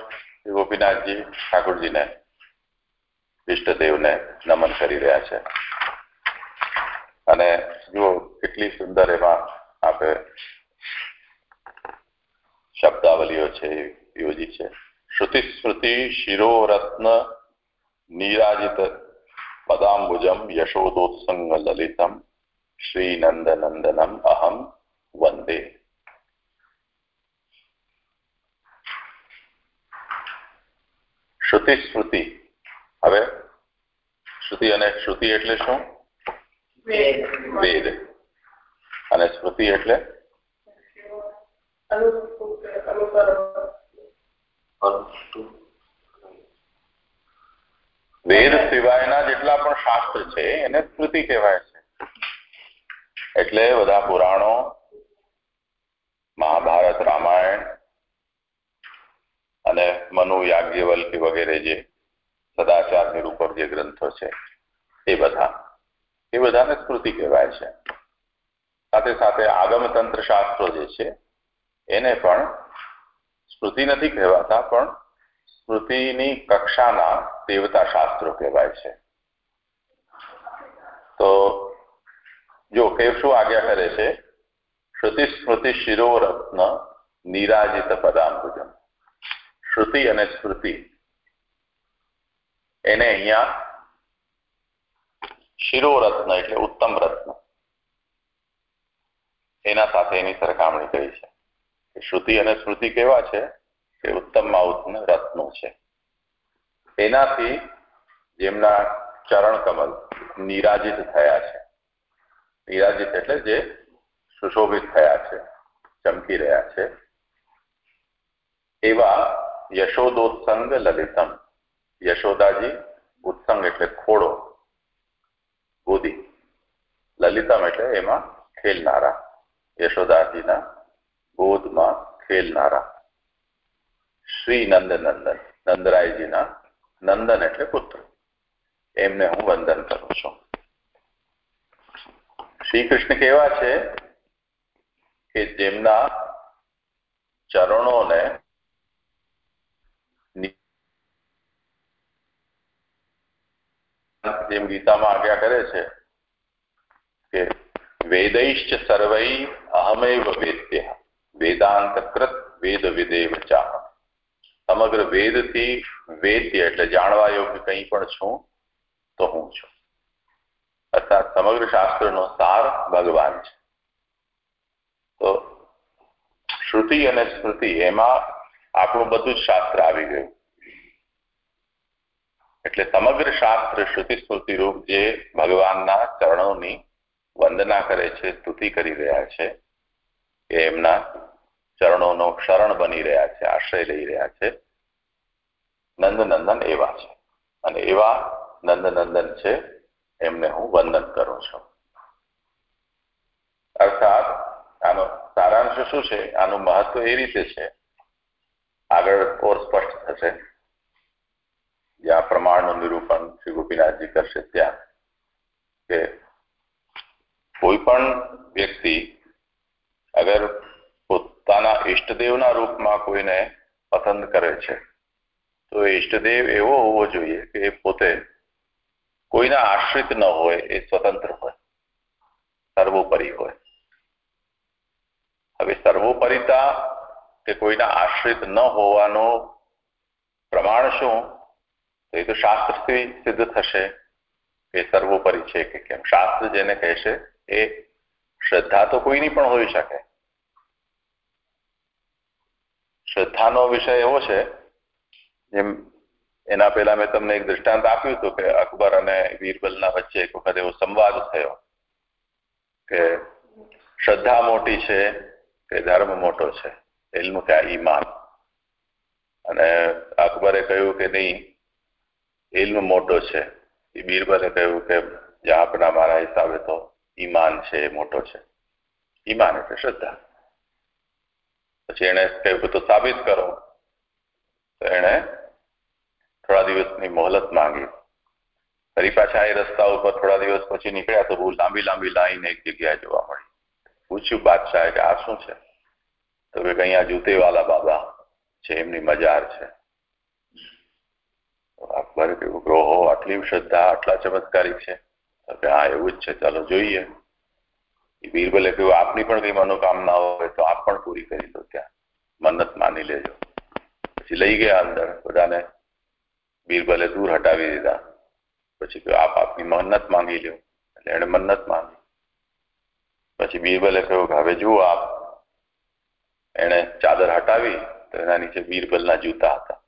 શ્રી ગોપીનાથજી ઠાકોરજીને ઇષ્ટદેવને નમન કરી રહ્યા છે. અને જુઓ કેટલી સુંદર એમાં આપણે શબ્દાવલીઓ છે, યોજી છે. શ્રુતિ સ્મૃતિ શિરોરત્ન નીરાજિત પદાંબુજમ યશોદોત્સંગ લલિતમ શ્રી નંદનંદનમ અહમ વંદે. શ્રુતિ સ્મૃતિ હવે? શ્રુતિ અને શ્રુતિ એટલે શું? વેદ. અને સ્મૃતિ એટલે? વેદ સિવાયના જેટલા પણ શાસ્ત્ર છે, એને સ્મૃતિ કહેવાય છે. એટલે બધા પુરાણો, મહાભારત, રામાયણ અને મનુ યાજ્ઞવલ્કી વગેરે જે સદાચાર નિરૂપક જે ગ્રંથો છે, એ બધા. એ બધાને સ્મૃતિ કહેવાય છે. સાથે સાથે આગમતંત્ર શાસ્ત્રો જે છે, એને પણ સ્મૃતિ નથી કહેવાતા, પણ સ્મૃતિની કક્ષાના દેવતા શાસ્ત્રો કહેવાય છે. તો જો કેવ શું આજ્ઞા કરે છે શ્રુતિ સ્મૃતિ શિરોરત્ન નિરાજિત પદાંબુજમ. શ્રુતિ અને સ્મૃતિ. એને અહીંયા શિરોરત્ન એટલે ઉત્તમ રત્ન એના સાથે એની સરખામણી કરી છે. શ્રુતિ અને સ્મૃતિ કેવા છે? કે ઉત્તમમાં ઉત્તમ રત્નો છે. એનાથી જેમના ચરણ કમલ નિરાજિત થયા છે. નિરાજિત એટલે જે સુશોભિત થયા છે, ચમકી રહ્યા છે. એવા યશોદોત્સંગ લલિતમ યશોદાજી ઉત્સંગ એટલે ખોડો ગોદી લલિતમ એટલે એમાં ખેલનારા યશોદાજીના ગોદમાં ખેલનારા શ્રી નંદનંદન નંદરાયજીના નંદન એટલે પુત્ર એમને હું વંદન કરું છું શ્રી કૃષ્ણ કેવા છે કે જેમના ચરણોને જેમ ગીતામાં આજ્ઞા કરે છે કે વેદૈશ્ચ સર્વૈ અહમૈવ વેદ્ય. વેદાંતકૃત વેદ વિદેવ ચાહ સમગ્ર વેદથી વેદ્ય એટલે જાણવા યોગ્ય કંઈ પણ છું, તો હું છું. અર્થાત સમગ્ર શાસ્ત્રનો સાર ભગવાન છે. તો શ્રુતિ અને સ્મૃતિ એમાં આપણું બધું જ શાસ્ત્ર આવી ગયું. એટલે સમગ્ર શાસ્ત્ર શ્રુતિ સ્મૃતિ રૂપ જે ભગવાનના ચરણોની વંદના કરે છે, સ્તુતિ કરી રહ્યા છે કે એમના ચરણોનો શરણ બની રહ્યા છે, આશ્રય લઈ રહ્યા છે. નંદનંદન એવા છે. અને એવા નંદનંદન છે, એમને હું વંદન કરું છું. અર્થાત, આનો સારાંશ શું છે? આનું મહત્વ એ રીતે છે. આગળ ઓર સ્પષ્ટ થશે. જ્યાં પ્રમાણનું નિરૂપણ શ્રી ગોપીનાથજી કરશે ત્યાં. કે કોઈ પણ વ્યક્તિ અગર પોતાના ઈષ્ટદેવના રૂપમાં કોઈને પસંદ કરે છે, તો ઈષ્ટદેવ એવો હોવો જોઈએ કે એ પોતે કોઈના આશ્રિત ન હોય, એ સ્વતંત્ર હોય, સર્વોપરી હોય. હવે સર્વોપરિતા કે કોઈના આશ્રિત ન હોવાનો પ્રમાણ શું? તો એ તો શાસ્ત્રથી સિદ્ધ થશે. કે સર્વોપરી છે કે કેમ? શાસ્ત્ર જેને કહેશે, એ શ્રદ્ધા તો કોઈની પણ હોઈ શકે. શ્રદ્ધાનો વિષય એવો છે, જેમ એના પહેલા મેં તમને એક દૃષ્ટાંત આપ્યું હતું કે અકબર અને બીરબલના વચ્ચે એક વખત એવો સંવાદ થયો કે શ્રદ્ધા મોટી છે કે ધર્મ મોટો છે. એલનું કે ઈમાન. અને અકબરે કહ્યું કે નહીં ઇલ્મ મોટો છે. એ બીરબલે કહ્યું કે આપના મારા હિસાબે તો ઈમાન છે, એ મોટો છે. ઈમાન એટલે શ્રદ્ધા. પછી એને કહ્યું કે તો સાબિત કરો. તો એણે થોડા દિવસની મોહલત માંગી. ફરી પાછા એ રસ્તા ઉપર થોડા દિવસ પછી નીકળ્યા તો બહુ લાંબી લાંબી લાઈન એક જગ્યાએ જોવા મળી. પૂછ્યું બાદશાહ કે આ શું છે? તો કે અહીંયા જૂતેવાલા બાબા છે, એમની મજાર છે. અકબરે કહ્યું ઓહો આટલી શ્રદ્ધા, આટલા ચમત્કારિક છે. હા એવું જ છે, ચાલો જોઈએ. બીરબલે કહ્યું, આપની પણ કઈ મનોકામના હોય તો આપ પણ પૂરી કરી દો ત્યાં. મન્નત માની લેજો. પછી લઈ ગયા અંદર બધાને. બીરબલે દૂર હટાવી દીધા. પછી કહ્યું, આપ આપની મન્નત માંગી લ્યો. એટલે એણે મન્નત માંગી. પછી બીરબલે કહ્યું કે, હવે જુઓ આપ. એણે ચાદર હટાવી તો એના નીચે બીરબલના જૂતા હતા.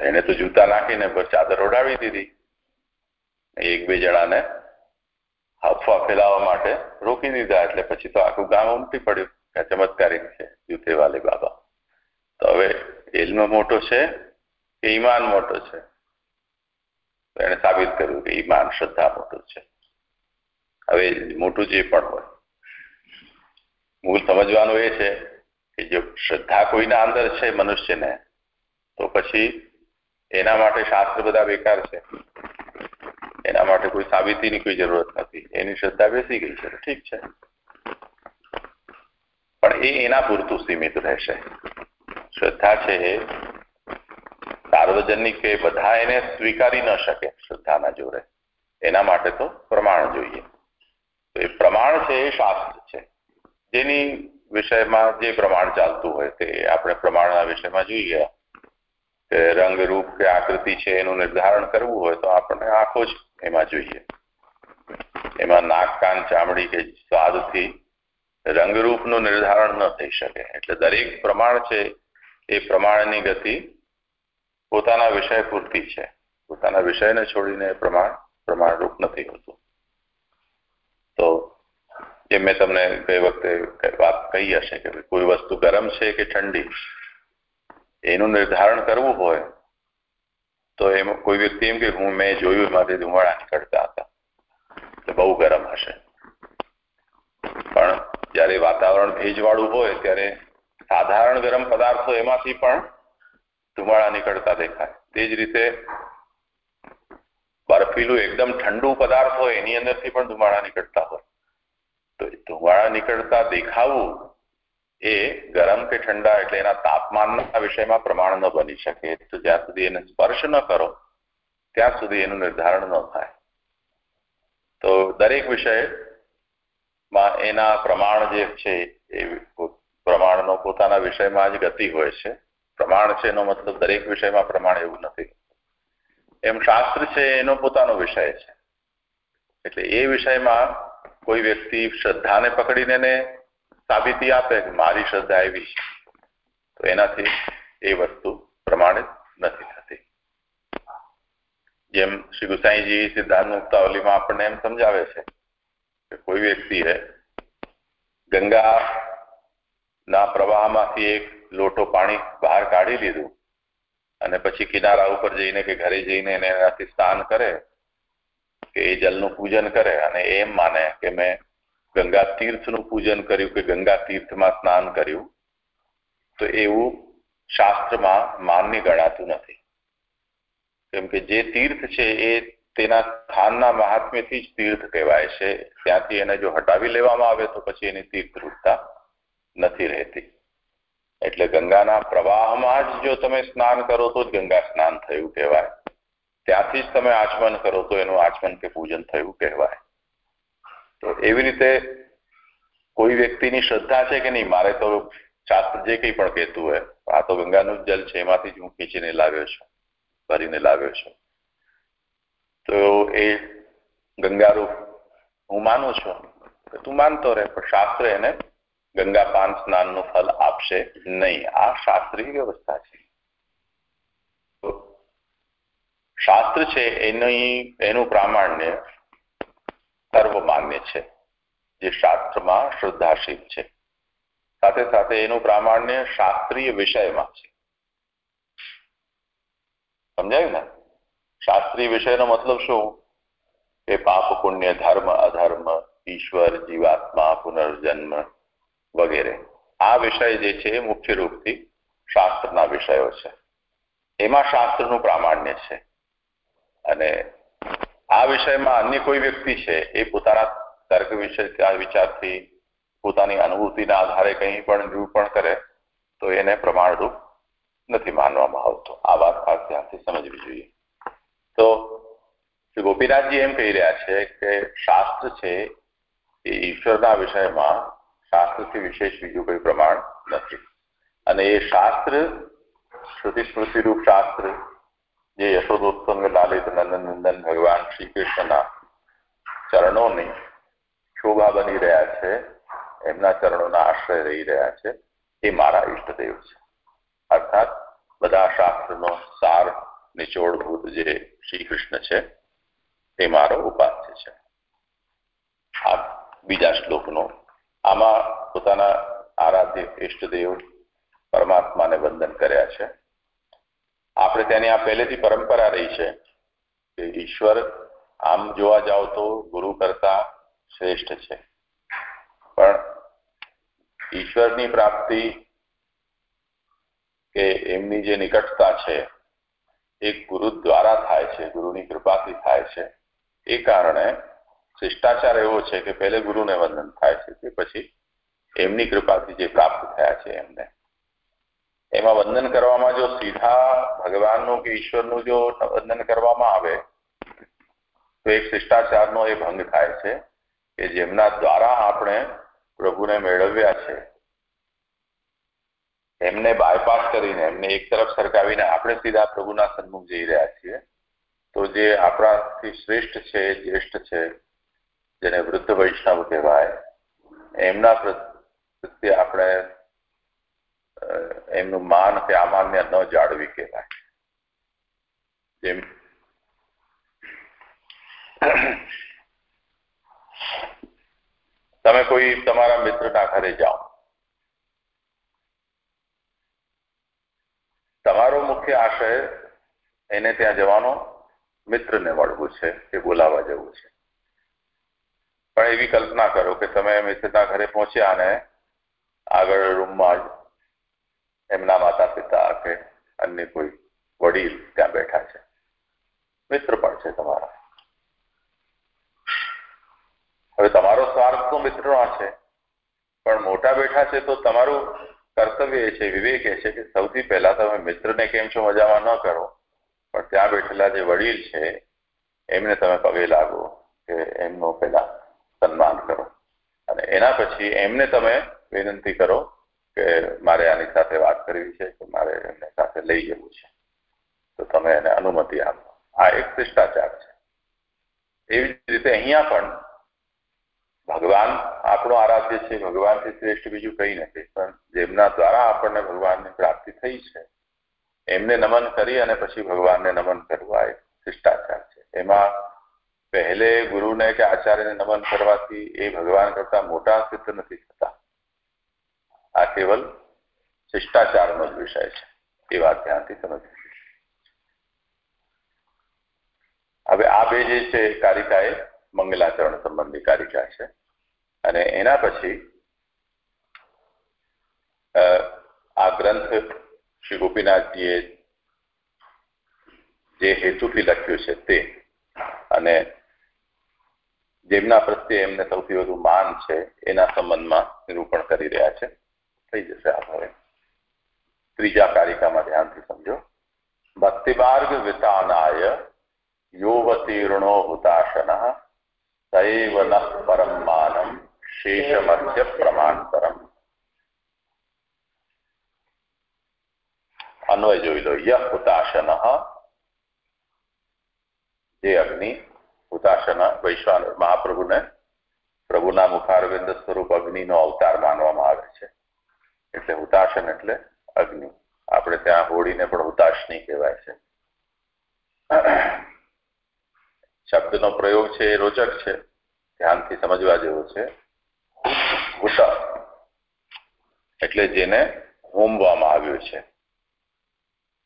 એને તો જૂતા નાખીને પર ચાદર ઓઢાવી દીધી. એક બે જણાને અફવા ફેલાવવા માટે રોકી દીધા, એટલે પછી તો આખું ગામ ઉમટી પડ્યું કે ચમત્કારી છે જૂતેવાલે બાબા. તો હવે ઇલ્મ મોટો છે કે ઈમાન મોટો છે? તો એને સાબિત કર્યું કે ઈમાન શ્રદ્ધા મોટું છે. હવે મોટું જે પણ હોય. મૂળ સમજવાનું એ છે કે જો શ્રદ્ધા કોઈના અંદર છે મનુષ્યને, તો પછી એના માટે શાસ્ત્ર બધા બેકાર છે. એના માટે કોઈ સાબિતીની કોઈ જરૂરત નથી. એની શ્રદ્ધા બેસી ગઈ છે. ઠીક છે. પણ એ એના પૂરતું સીમિત રહેશે. શ્રદ્ધા છે સાર્વજનિક કે બધા એને સ્વીકારી ન શકે શ્રદ્ધાના જોરે. એના માટે તો પ્રમાણ જોઈએ. તો એ પ્રમાણ છે એ શાસ્ત્ર છે. જેની વિષયમાં જે પ્રમાણ ચાલતું હોય તે આપણે પ્રમાણના વિષયમાં જોઈએ. કે રંગ રૂપ કે આકૃતિ છે એનું નિર્ધારણ કરવું હોય તો આપણને આંખો જ એમાં જોઈએ. એમાં નાક, કાન, ચામડી કે સ્વાદથી રંગરૂપનું નિર્ધારણ ન થઈ શકે. એટલે દરેક પ્રમાણ છે એ પ્રમાણની ગતિ પોતાના વિષય પૂરતી છે. પોતાના વિષયને છોડીને પ્રમાણ, પ્રમાણરૂપ નથી હોતું. તો જે મેં તમને ગઈ વખતે વાત કહી હશે કે કોઈ વસ્તુ ગરમ છે કે ઠંડી? એનું નિર્ધારણ કરવું હોય, તો એમ કોઈ વ્યક્તિ એમ કે, હું મેં જોયું એમાંથી ધુમાડા નીકળતા હતા. બહુ ગરમ હશે. પણ જ્યારે વાતાવરણ ભેજવાળું હોય, ત્યારે સાધારણ ગરમ પદાર્થો એમાંથી પણ ધુમાડા નીકળતા દેખાય. તે જ રીતે બરફીલું એકદમ ઠંડુ પદાર્થ હોય, એની અંદરથી પણ ધુમાડા નીકળતા હોય. તો ધુમાડા નીકળતા દેખાવું એ ગરમ કે ઠંડા એટલે એના તાપમાનના વિષયમાં પ્રમાણ ન બની શકે. તો જ્યાં સુધી એને સ્પર્શ ન કરો, ત્યાં સુધી એનું નિર્ધારણ ન થાય. તો દરેક વિષયમાં એના પ્રમાણ જે છે, એ પ્રમાણનો પોતાના વિષયમાં જ ગતિ હોય છે. પ્રમાણ છે એનો મતલબ દરેક વિષયમાં પ્રમાણ એવું નથી. એમ શાસ્ત્ર છે એનો પોતાનો વિષય છે. એટલે એ વિષયમાં કોઈ વ્યક્તિ શ્રદ્ધાને પકડીને સાબિતી આપે કે મારી શ્રદ્ધા એવી તો એનાથી એ વસ્તુ પ્રમાણિત નથી થતી. જેમ શ્રી ગુસાઈજી સિદ્ધાંત મુક્તાવલીમાં આપણને એમ સમજાવે છે કે કોઈ વ્યક્તિએ ગંગા ના પ્રવાહમાંથી એક લોટો પાણી બહાર કાઢી લીધું અને પછી કિનારા ઉપર જઈને કે ઘરે જઈને એને એનાથી સ્નાન કરે કે એ જલનું પૂજન કરે અને એમ માને કે મેં ગંગા તીર્થનું પૂજન કર્યું કે ગંગા તીર્થમાં સ્નાન કર્યું, તો એવું શાસ્ત્રમાં માન્ય ગણાતું નથી. કેમ કે જે તીર્થ છે એ તેના સ્થાનના મહાત્મ્યથી જ તીર્થ કહેવાય છે. ત્યાંથી એને જો હટાવી લેવામાં આવે તો પછી એની તીર્થરૂપતા નથી રહેતી. એટલે ગંગાના પ્રવાહમાં જ જો તમે સ્નાન કરો તો જ ગંગા સ્નાન થયું કહેવાય. ત્યાંથી જ તમે આચમન કરો તો એનું આચમન કે પૂજન થયું કહેવાય. એવી રીતે કોઈ વ્યક્તિની શ્રદ્ધા છે કે નહીં? મારે તો શાસ્ત્ર જે કંઈ પણ કહેતું હોય, આ તો ગંગાનું જલ છે, એમાંથી જ હું ખીચીને લાવ્યો છું, ભરીને લાવ્યો છું. તો એ ગંગારૂપ હું માનું છું તું માનતો રહે, પણ શાસ્ત્ર એને ગંગા પાન સ્નાનનું ફલ આપશે નહીં. આ શાસ્ત્રીય વ્યવસ્થા છે. શાસ્ત્ર છે એની, એનું પ્રામાણ્ય સર્વમાન્ય છે, જે શાસ્ત્રમાં શ્રદ્ધાશીલ છે. સાથે સાથે એનું પ્રામાણ્ય શાસ્ત્રીય વિષયમાં છે. સમજાયું ને? શાસ્ત્રીય વિષયનો મતલબ શું? કે પાપ, પુણ્ય, ધર્મ, અધર્મ, ઈશ્વર, જીવાત્મા, પુનર્જન્મ વગેરે. આ વિષય જે છે મુખ્ય રૂપથી શાસ્ત્રના વિષયો છે. એમાં શાસ્ત્રનું પ્રામાણ્ય છે. અને આ વિષયમાં અન્ય કોઈ વ્યક્તિ છે એ પોતાના તર્ક વિશે વિચારથી પોતાની અનુભૂતિના આધારે કંઈ પણ નિરૂપણ કરે, તો એને પ્રમાણરૂપ નથી માનવામાં આવતો. આ વાત ખાસ ધ્યાનથી સમજવી જોઈએ. તો ગોપીનાથજી એમ કહી રહ્યા છે કે શાસ્ત્ર છે એ ઈશ્વરના વિષયમાં શાસ્ત્રથી વિશેષ બીજું કોઈ પ્રમાણ નથી. અને એ શાસ્ત્ર શ્રુતિ સ્મૃતિરૂપ શાસ્ત્ર જે યશોદોત્સંગ લાલિત નંદન ભગવાન શ્રી કૃષ્ણના ચરણોની શોભા બની રહ્યા છે. એમના ચરણોના આશ્રય રહી રહ્યા છે. એ મારા ઈષ્ટદેવ છે. અર્થાત બધા શાસ્ત્રનો સાર નિચોડભૂત જે શ્રી કૃષ્ણ છે, એ મારો ઉપાસ્ય છે. આ બીજા શ્લોકનો આમાં પોતાના આરાધ્ય ઈષ્ટદેવ પરમાત્માને વંદન કર્યા છે. આપણે તેની આ પહેલેથી પરંપરા રહી છે કે ઈશ્વર આમ જોવા જાઓ તો ગુરુ કરતા શ્રેષ્ઠ છે. પણ ઈશ્વરની પ્રાપ્તિ કે એમની જે નિકટતા છે, એ ગુરુ દ્વારા થાય છે, ગુરુની કૃપાથી થાય છે. એ કારણે શિષ્ટાચાર એવો છે કે પહેલે ગુરુને વંદન થાય છે કે પછી એમની કૃપાથી જે પ્રાપ્ત થયા છે એમને. એમાં વંદન કરવામાં જો સીધા ભગવાનનું કે ઈશ્વરનું જો વંદન કરવામાં આવે, તો એક શિષ્ટાચારનો એ ભંગ થાય છે કે જેમના દ્વારા આપણે પ્રભુને મેળવ્યા છે. એમને બાયપાસ કરીને, એમને એક તરફ સરકાવીને આપણે સીધા પ્રભુના સન્મુખ જઈ રહ્યા છીએ. તો જે આપણાથી શ્રેષ્ઠ છે, જ્યેષ્ઠ છે, જેને વૃદ્ધ વૈષ્ણવ કહેવાય, એમના પ્રત્યે આપણે એમનું માન કે અમાન્ય ન જાળવી કહેવાય. જેમ તમે કોઈ તમારા મિત્રના ઘરે જાઓ. તમારો મુખ્ય આશય એને ત્યાં જવાનો મિત્રને મળવું છે, કે બોલાવવા જવું છે. પણ એવી કલ્પના કરો કે તમે મિત્રના ઘરે પહોંચ્યા અને આગળ રૂમમાં એમના માતા પિતા કે અન્ય કોઈ વડીલ ત્યાં બેઠા છે. મિત્ર પણ છે તમારા. હવે તમારો સ્વાર્થ તો મિત્રમાં છે. પણ મોટા બેઠા છે તો તમારું કર્તવ્ય એ છે, વિવેક એ છે કે સૌથી પહેલા તમે મિત્રને કેમ છો મજામાં ન કરો? પણ ત્યાં બેઠેલા જે વડીલ છે, એમને તમે પગે લાગો કે એમનો પહેલા સન્માન કરો. અને એના પછી એમને તમે વિનંતી કરો કે મારે આની સાથે વાત કરવી છે કે મારે એમને સાથે લઈ જવું છે. તો તમે એને અનુમતિ આપો. આ એક શિષ્ટાચાર છે. એવી જ રીતે અહીંયા પણ ભગવાન આપણો આરાધ્ય છે, ભગવાનથી શ્રેષ્ઠ બીજું કંઈ નથી, પણ જેમના દ્વારા આપણને ભગવાનની પ્રાપ્તિ થઈ છે, એમને નમન કરી અને પછી ભગવાનને નમન કરવું એક શિષ્ટાચાર છે. એમાં પહેલે ગુરુને કે આચાર્યને નમન કરવાથી એ ભગવાન કરતા મોટા સિદ્ધ નથી થતા. આ કેવલ શિષ્ટાચારનો જ વિષય છે. એ વાત ધ્યાનથી સમજવી હવે આ બે જે છે કારિકા એ મંગલાચરણ સંબંધી કારિકા છે. અને એના પછી આ ગ્રંથ શ્રી ગોપીનાથજીએ જે હેતુથી લખ્યું છે તે, અને જેમના પ્રત્યે એમને સૌથી વધુ માન છે, એના સંબંધમાં નિરૂપણ કરી રહ્યા છે. થઈ જશે આ હવે ત્રીજા કારિકામાં ધ્યાનથી સમજો. ભક્તિમાર્ગ વિતાનાય યોવતીર્ણો હુતાશન સૈવ ન પરમ માનમ પ્રમાણતરમ અન્વય જોઈ લો. ય હુતાશન જે અગ્નિ, હુતાશન વૈશ્વાન મહાપ્રભુને પ્રભુના મુખારવિંદ સ્વરૂપ અગ્નિનો અવતાર માનવામાં આવે છે. એટલે હુતાશન એટલે અગ્નિ. આપણે ત્યાં હોળીને પણ હુતાશની કહેવાય છે. શબ્દનો પ્રયોગ છે એ રોચક છે. ધ્યાનથી સમજવા જેવો છે. એટલે જેને હોમવામાં આવ્યું છે.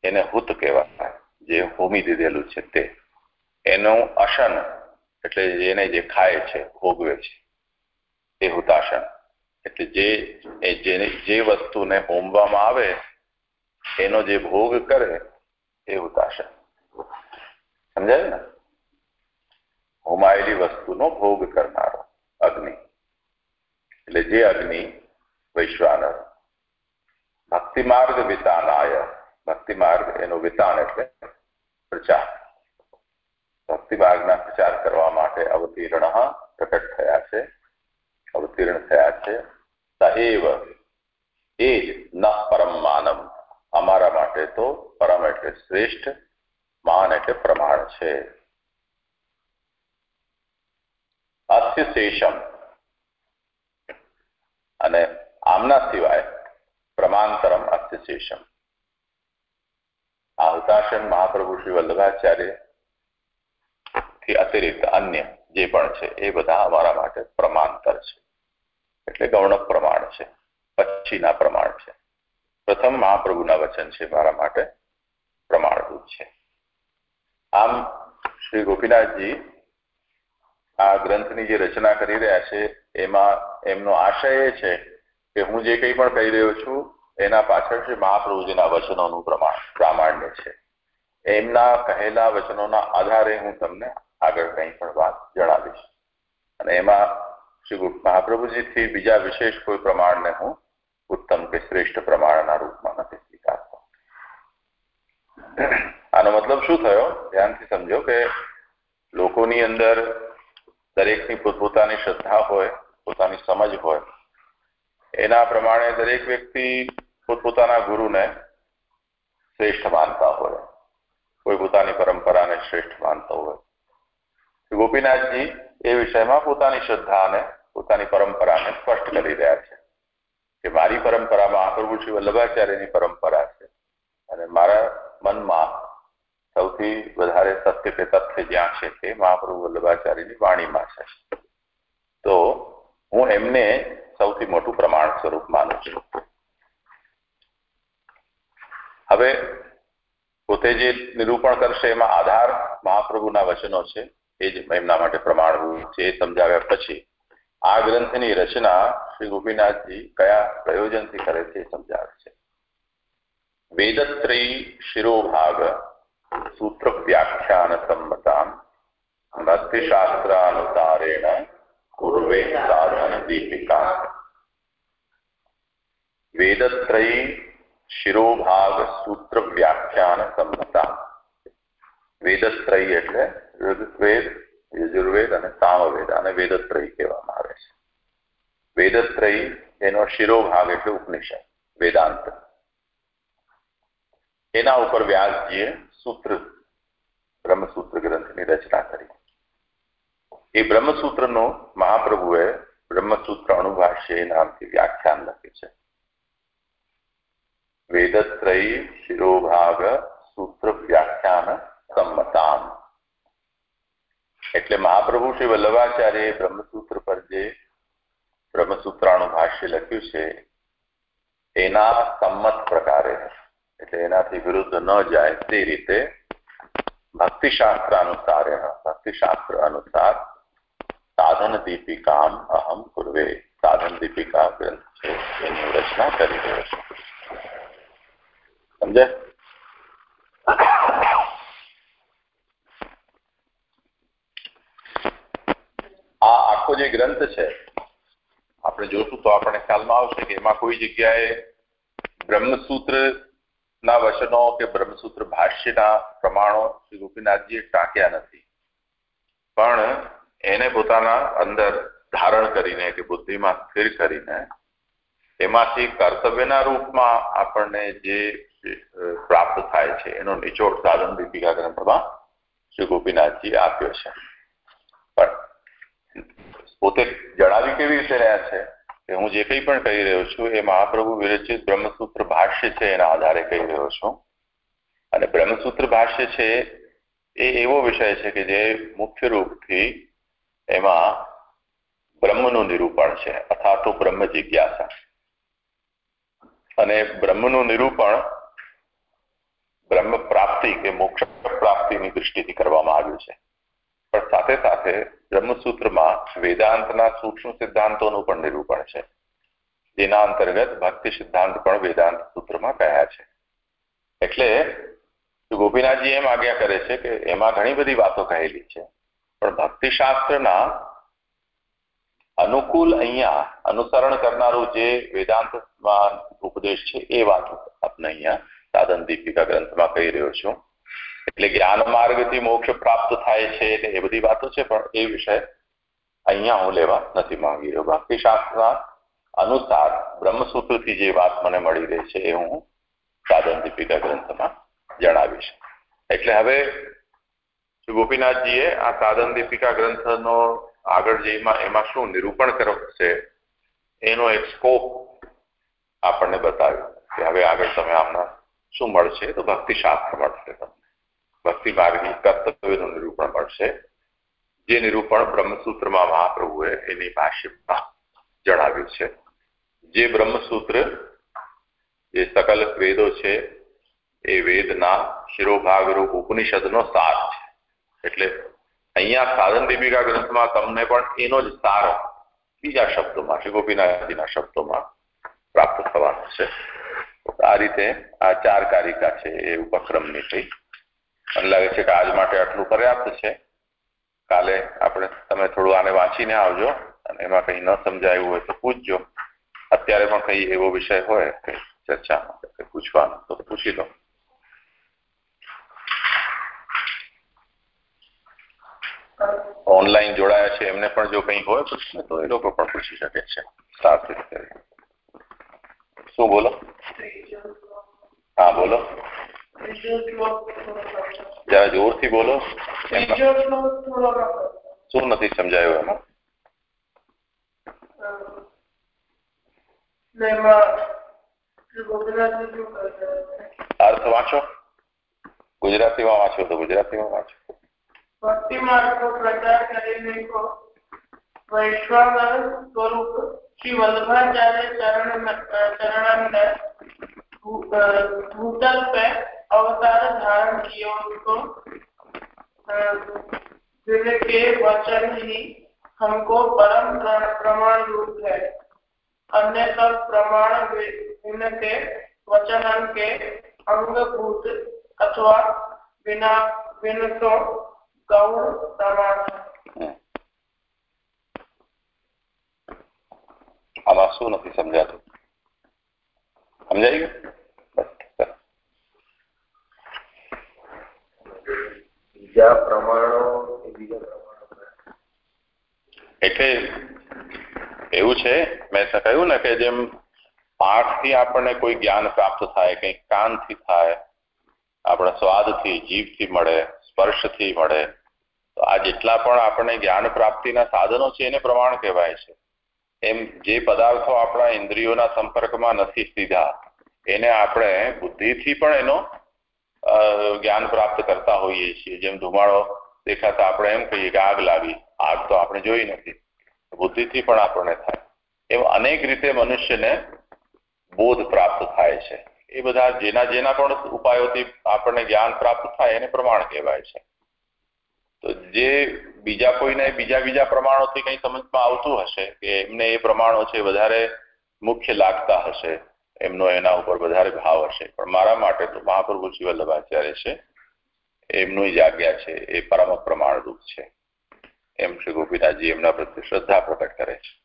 એને હુત કહેવાય. જે હોમી દીધેલું છે તે. એનું અસન એટલે જેને જે ખાય છે, ભોગવે છે. તે હુતાશન એટલે જે જે વસ્તુને હોમવામાં આવે, એનો જે ભોગ કરે, એ હુતાશન સમજાય ને? હોમાયેલી વસ્તુનો ભોગ કરનારો, અગ્નિ. એટલે જે અગ્નિ, વૈશ્વાનર. ભક્તિ માર્ગ વિતાનાય. ભક્તિ માર્ગ એનો વિતાન એટલે પ્રચાર. ભક્તિ માર્ગના પ્રચાર કરવા માટે અવતીર્ણ પ્રકટ થયા છે. અવતીર્ણ થયા છે. સહેવ એ જ ન પરમ માનમ અમારા માટે તો પરમ એટલે શ્રેષ્ઠ માન એટલે પ્રમાણ છે અસ્ય શેષમ અને આમના સિવાય પ્રમાણતરમ અસ્ય શેષમ આ હુતાશન મહાપ્રભુ શ્રી વલ્લભાચાર્યથી અતિરિક્ત અન્ય જે પણ છે એ બધા અમારા માટે પ્રમાણતર છે એટલે ગૌણ પ્રમાણ છે, પછીના પ્રમાણ છે. પ્રથમ મહાપ્રભુના વચન છે, મારા માટે પ્રમાણભૂત છે. આમ શ્રી ગોપીનાથજી આ ગ્રંથની જે રચના કરી રહ્યા છે, એમાં એમનો આશય એ છે કે હું જે કંઈ પણ કહી રહ્યો છું, એના પાછળ છે મહાપ્રભુજીના વચનોનું પ્રમાણ, પ્રામાણ્ય છે. એમના કહેલા વચનોના આધારે હું તમને આગળ કંઈ પણ વાત જણાવીશ. અને એમાં શ્રી મહાપ્રભુજીથી બીજા વિશેષ કોઈ પ્રમાણને હું ઉત્તમ કે શ્રેષ્ઠ પ્રમાણના રૂપમાં નથી સ્વીકારતો. આનો મતલબ શું થયો? ધ્યાનથી સમજો કે લોકોની અંદર દરેકની પોતપોતાની શ્રદ્ધા હોય, પોતાની સમજ હોય, એના પ્રમાણે દરેક વ્યક્તિ પોતપોતાના ગુરુને શ્રેષ્ઠ માનતા હોય, કોઈ પોતાની પરંપરાને શ્રેષ્ઠ માનતો હોય. ગોપીનાથજી એ વિષયમાં પોતાની શ્રદ્ધા અને પોતાની પરંપરાને સ્પષ્ટ કરી રહ્યા છે. કે મારી પરંપરામાં મહાપ્રભુ શ્રી વલ્લભાચાર્યની પરંપરા છે. અને મારા મનમાં સૌથી વધારે સત્ય કે તથ્ય જ્યાં છે તે મહાપ્રભુ વલ્લભાચાર્યની વાણીમાં છે. તો હું એમને સૌથી મોટું પ્રમાણ સ્વરૂપ માનું છું. હવે પોતે જે નિરૂપણ કરશે એમાં આધાર મહાપ્રભુના વચનો છે, એ જ એમના માટે પ્રમાણભૂત છે, એ સમજાવ્યા પછી આ ગ્રંથની રચના શ્રી ગોપીનાથજી કયા પ્રયોજનથી કરે છે સમજાવે છે વેદત્રયી શિરોભાગ સૂત્ર વ્યાખ્યાન સંમતામ ભક્તિશાસ્ત્રાનુસારેણ પૂર્વે સાધન દીપિકા વેદત્રયી શિરોભાગ સૂત્ર વ્યાખ્યાન સંમતા વેદત્રયી એટલે ઋગ્વેદ યજુર્વેદ અને સામવેદ અને વેદત્રય કહેવામાં આવે છે વેદત્રય એનો શિરોભાગ એટલે ઉપનિષદ વેદાંત એના ઉપર વ્યાસજીએ સૂત્ર બ્રહ્મસૂત્ર ગ્રંથની રચના કરી એ બ્રહ્મસૂત્રનો મહાપ્રભુએ બ્રહ્મસૂત્ર અણુભાષ્ય નામથી વ્યાખ્યાન લખ્યું છે વેદત્રય શિરોભાગ સૂત્ર વ્યાખ્યાન સંમતામ એટલે મહાપ્રભુ શ્રી વલ્લભાચાર્ય બ્રહ્મસૂત્ર પર જે બ્રહ્મસૂત્રાનું ભાષ્ય લખ્યું છે, એના સંમત પ્રકારે, એટલે એનાથી વિરુદ્ધ ન જાય તે રીતે ભક્તિશાસ્ત્ર અનુસાર ભક્તિશાસ્ત્ર અનુસાર સાધન દીપિકામ અહમ પૂર્વે સાધન દીપિકા ગ્રંથ છે, એની રચના કરી રહ્યો છું. સમજે જે ગ્રંથ છે, આપણે જોશું તો આપણને ખ્યાલમાં આવશે કે એમાં કોઈ જગ્યાએ બ્રહ્મસૂત્ર ના વચનો કે બ્રહ્મસૂત્ર ભાષ્યના પ્રમાણો શ્રી ગોપીનાથજીએ ટાંક્યા નથી. પણ એને પોતાના અંદર ધારણ કરીને કે બુદ્ધિમાં સ્થિર કરીને એમાંથી કર્તવ્યના રૂપમાં આપણને જે પ્રાપ્ત થાય છે, એનો નિચોડ સાધન દીપિકા ગ્રંથમાં શ્રી ગોપીનાથજી આપ્યો છે. પોતે જણાવી કેવી રીતે રહ્યા છે? કે હું જે કંઈ પણ કહી રહ્યો છું, એ મહાપ્રભુ વિરચિત બ્રહ્મસૂત્ર ભાષ્ય છે એના આધારે કહી રહ્યો છું. અને બ્રહ્મસૂત્ર ભાષ્ય છે એ એવો વિષય છે કે જે મુખ્ય રૂપથી એમાં બ્રહ્મનું નિરૂપણ છે અથવા તો બ્રહ્મ જિજ્ઞાસા. અને બ્રહ્મનું નિરૂપણ બ્રહ્મ પ્રાપ્તિ કે મોક્ષ પ્રાપ્તિની દૃષ્ટિથી કરવામાં આવ્યું છે. પણ સાથે સાથે બ્રહ્મસૂત્રમાં વેદાંતના સૂક્ષ્મ સિદ્ધાંતોનું પણ નિરૂપણ છે. જેના અંતર્ગત ભક્તિ સિદ્ધાંત પણ વેદાંત સૂત્રમાં કહ્યા છે. એટલે ગોપીનાથજી એમ આજ્ઞા કરે છે કે એમાં ઘણી બધી વાતો કહેલી છે. પણ ભક્તિશાસ્ત્રના અનુકૂળ અહીંયા અનુસરણ કરનારું જે વેદાંતમાં ઉપદેશ છે એ વાત આપણે અહીંયા સાધન દીપિકા ગ્રંથમાં કહી રહ્યો છું. એટલે જ્ઞાન માર્ગથી મોક્ષ પ્રાપ્ત થાય છે એ બધી વાતો છે, પણ એ વિષય અહીંયા હું લેવા નથી માંગી રહ્યો. ભક્તિશાસ્ત્રના અનુસાર બ્રહ્મસૂત્રથી જે વાત મને મળી રહી છે એ હું સાધન દીપિકા ગ્રંથમાં જણાવીશ. એટલે હવે શ્રી ગોપીનાથજીએ આ સાધન દીપિકા ગ્રંથનો આગળ જેમાં એમાં શું નિરૂપણ કરશે એનો એક સ્કોપ આપણને બતાવ્યો કે હવે આગળ તમે આમના શું મળશે તો ભક્તિશાસ્ત્ર મળશે તમને. ભક્તિ માર્ગી કર્તવ્યનું નિરૂપણ મળશે. જે નિરૂપણ બ્રહ્મસૂત્રમાં મહાપ્રભુએ એની ભાષ્યમાં જણાવ્યું છે. જે બ્રહ્મસૂત્ર, જે સકલ વેદો છે, એ વેદના શિરોભાગરૂપ ઉપનિષદનો સાર છે. એટલે અહીંયા સાધન દીપિકા ગ્રંથમાં તમને પણ એનો જ સાર બીજા શબ્દોમાં, શ્રી ગોપીનાથજીના શબ્દોમાં પ્રાપ્ત થવાનો છે. આ રીતે આ ચાર કારિકા છે એ ઉપક્રમની થઈ. લાગે છે કે આજ માટે આટલું પર્યાપ્ત છે. કાલે આપણે, તમે થોડું આને વાંચીને આવજો અને એમાં કંઈ ન સમજાયું હોય તો પૂછજો. અત્યારે પણ કંઈ એવો વિષય હોય કે ચર્ચામાં પૂછવાનો, તો પૂછી લો. ઓનલાઈન જોડાયા છે, એમને પણ જો કંઈ હોય પ્રશ્ન તો એ લોકો પણ પૂછી શકે છે. સાત રીતે શું બોલો? હા, બોલો. જરા જોરથી બોલો શું નથી સમજાયું એમાં અર્થ વાંચો ગુજરાતીમાં વાંચો તો ગુજરાતીમાં વાંચો ભક્તિ માર્ગ પ્રચાર કરીને વૈશ્વાગર સ્વરૂપ શ્રી વલ્લભાચાર્ય ચરણ ચરણાનંદ ભૂતલ પે अवतार धारण किए उनको। दिव्य के वचन ही हमको परम प्रमाण रूप है। अन्य सब प्रमाण इनके वचन के अंगभूत अथवा बिना बिन तो गौण प्रमाण है। आवासों नहीं समझा तो समझाइए। બીજા પ્રમાણો બીજા પ્રમાણો એટલે એવું છે, મેં કહ્યું ને કે જેમ આંખથી આપણને કોઈ જ્ઞાન પ્રાપ્ત થાય, કંઈક કાનથી થાય, આપણા સ્વાદથી, જીભથી મળે, સ્પર્શથી મળે, તો આ જેટલા પણ આપણને જ્ઞાન પ્રાપ્તિના સાધનો છે એને પ્રમાણ કહેવાય છે. એમ જે પદાર્થો આપણા ઇન્દ્રિયોના સંપર્કમાં નથી સીધા, એને આપણે બુદ્ધિથી પણ એનો જ્ઞાન પ્રાપ્ત કરતા હોઈએ છીએ. જેમ ધુમાડો દેખાતા આપણે એમ કહીએ કે આગ લાવી આગ તો આપણે જોઈ નથી. બુદ્ધિથી પણ આપણને થાય. એમ અનેક રીતે મનુષ્યને બોધ પ્રાપ્ત થાય છે. એ બધા જેના જેના પણ ઉપાયોથી આપણને જ્ઞાન પ્રાપ્ત થાય એને પ્રમાણ કહેવાય છે. તો જે બીજા કોઈને બીજા બીજા પ્રમાણોથી કંઈ સમજમાં આવતું હશે કે એમને એ પ્રમાણો છે વધારે મુખ્ય લાગતા હશે. એમનો એના ઉપર વધારે ભાવ હશે. પણ મારા માટે તો મહાપ્રભુ શ્રી વલ્લભાચાર્ય છે, એમનું જ આજ્ઞા છે, એ પરમ પ્રમાણરૂપ છે. એમ શ્રી ગોપીનાથજી એમના પ્રત્યે શ્રદ્ધા પ્રકટ કરે છે.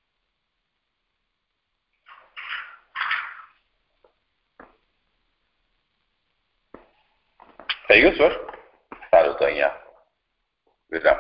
થઈ ગયું, સર? સારું તો અહીંયા વિરામ.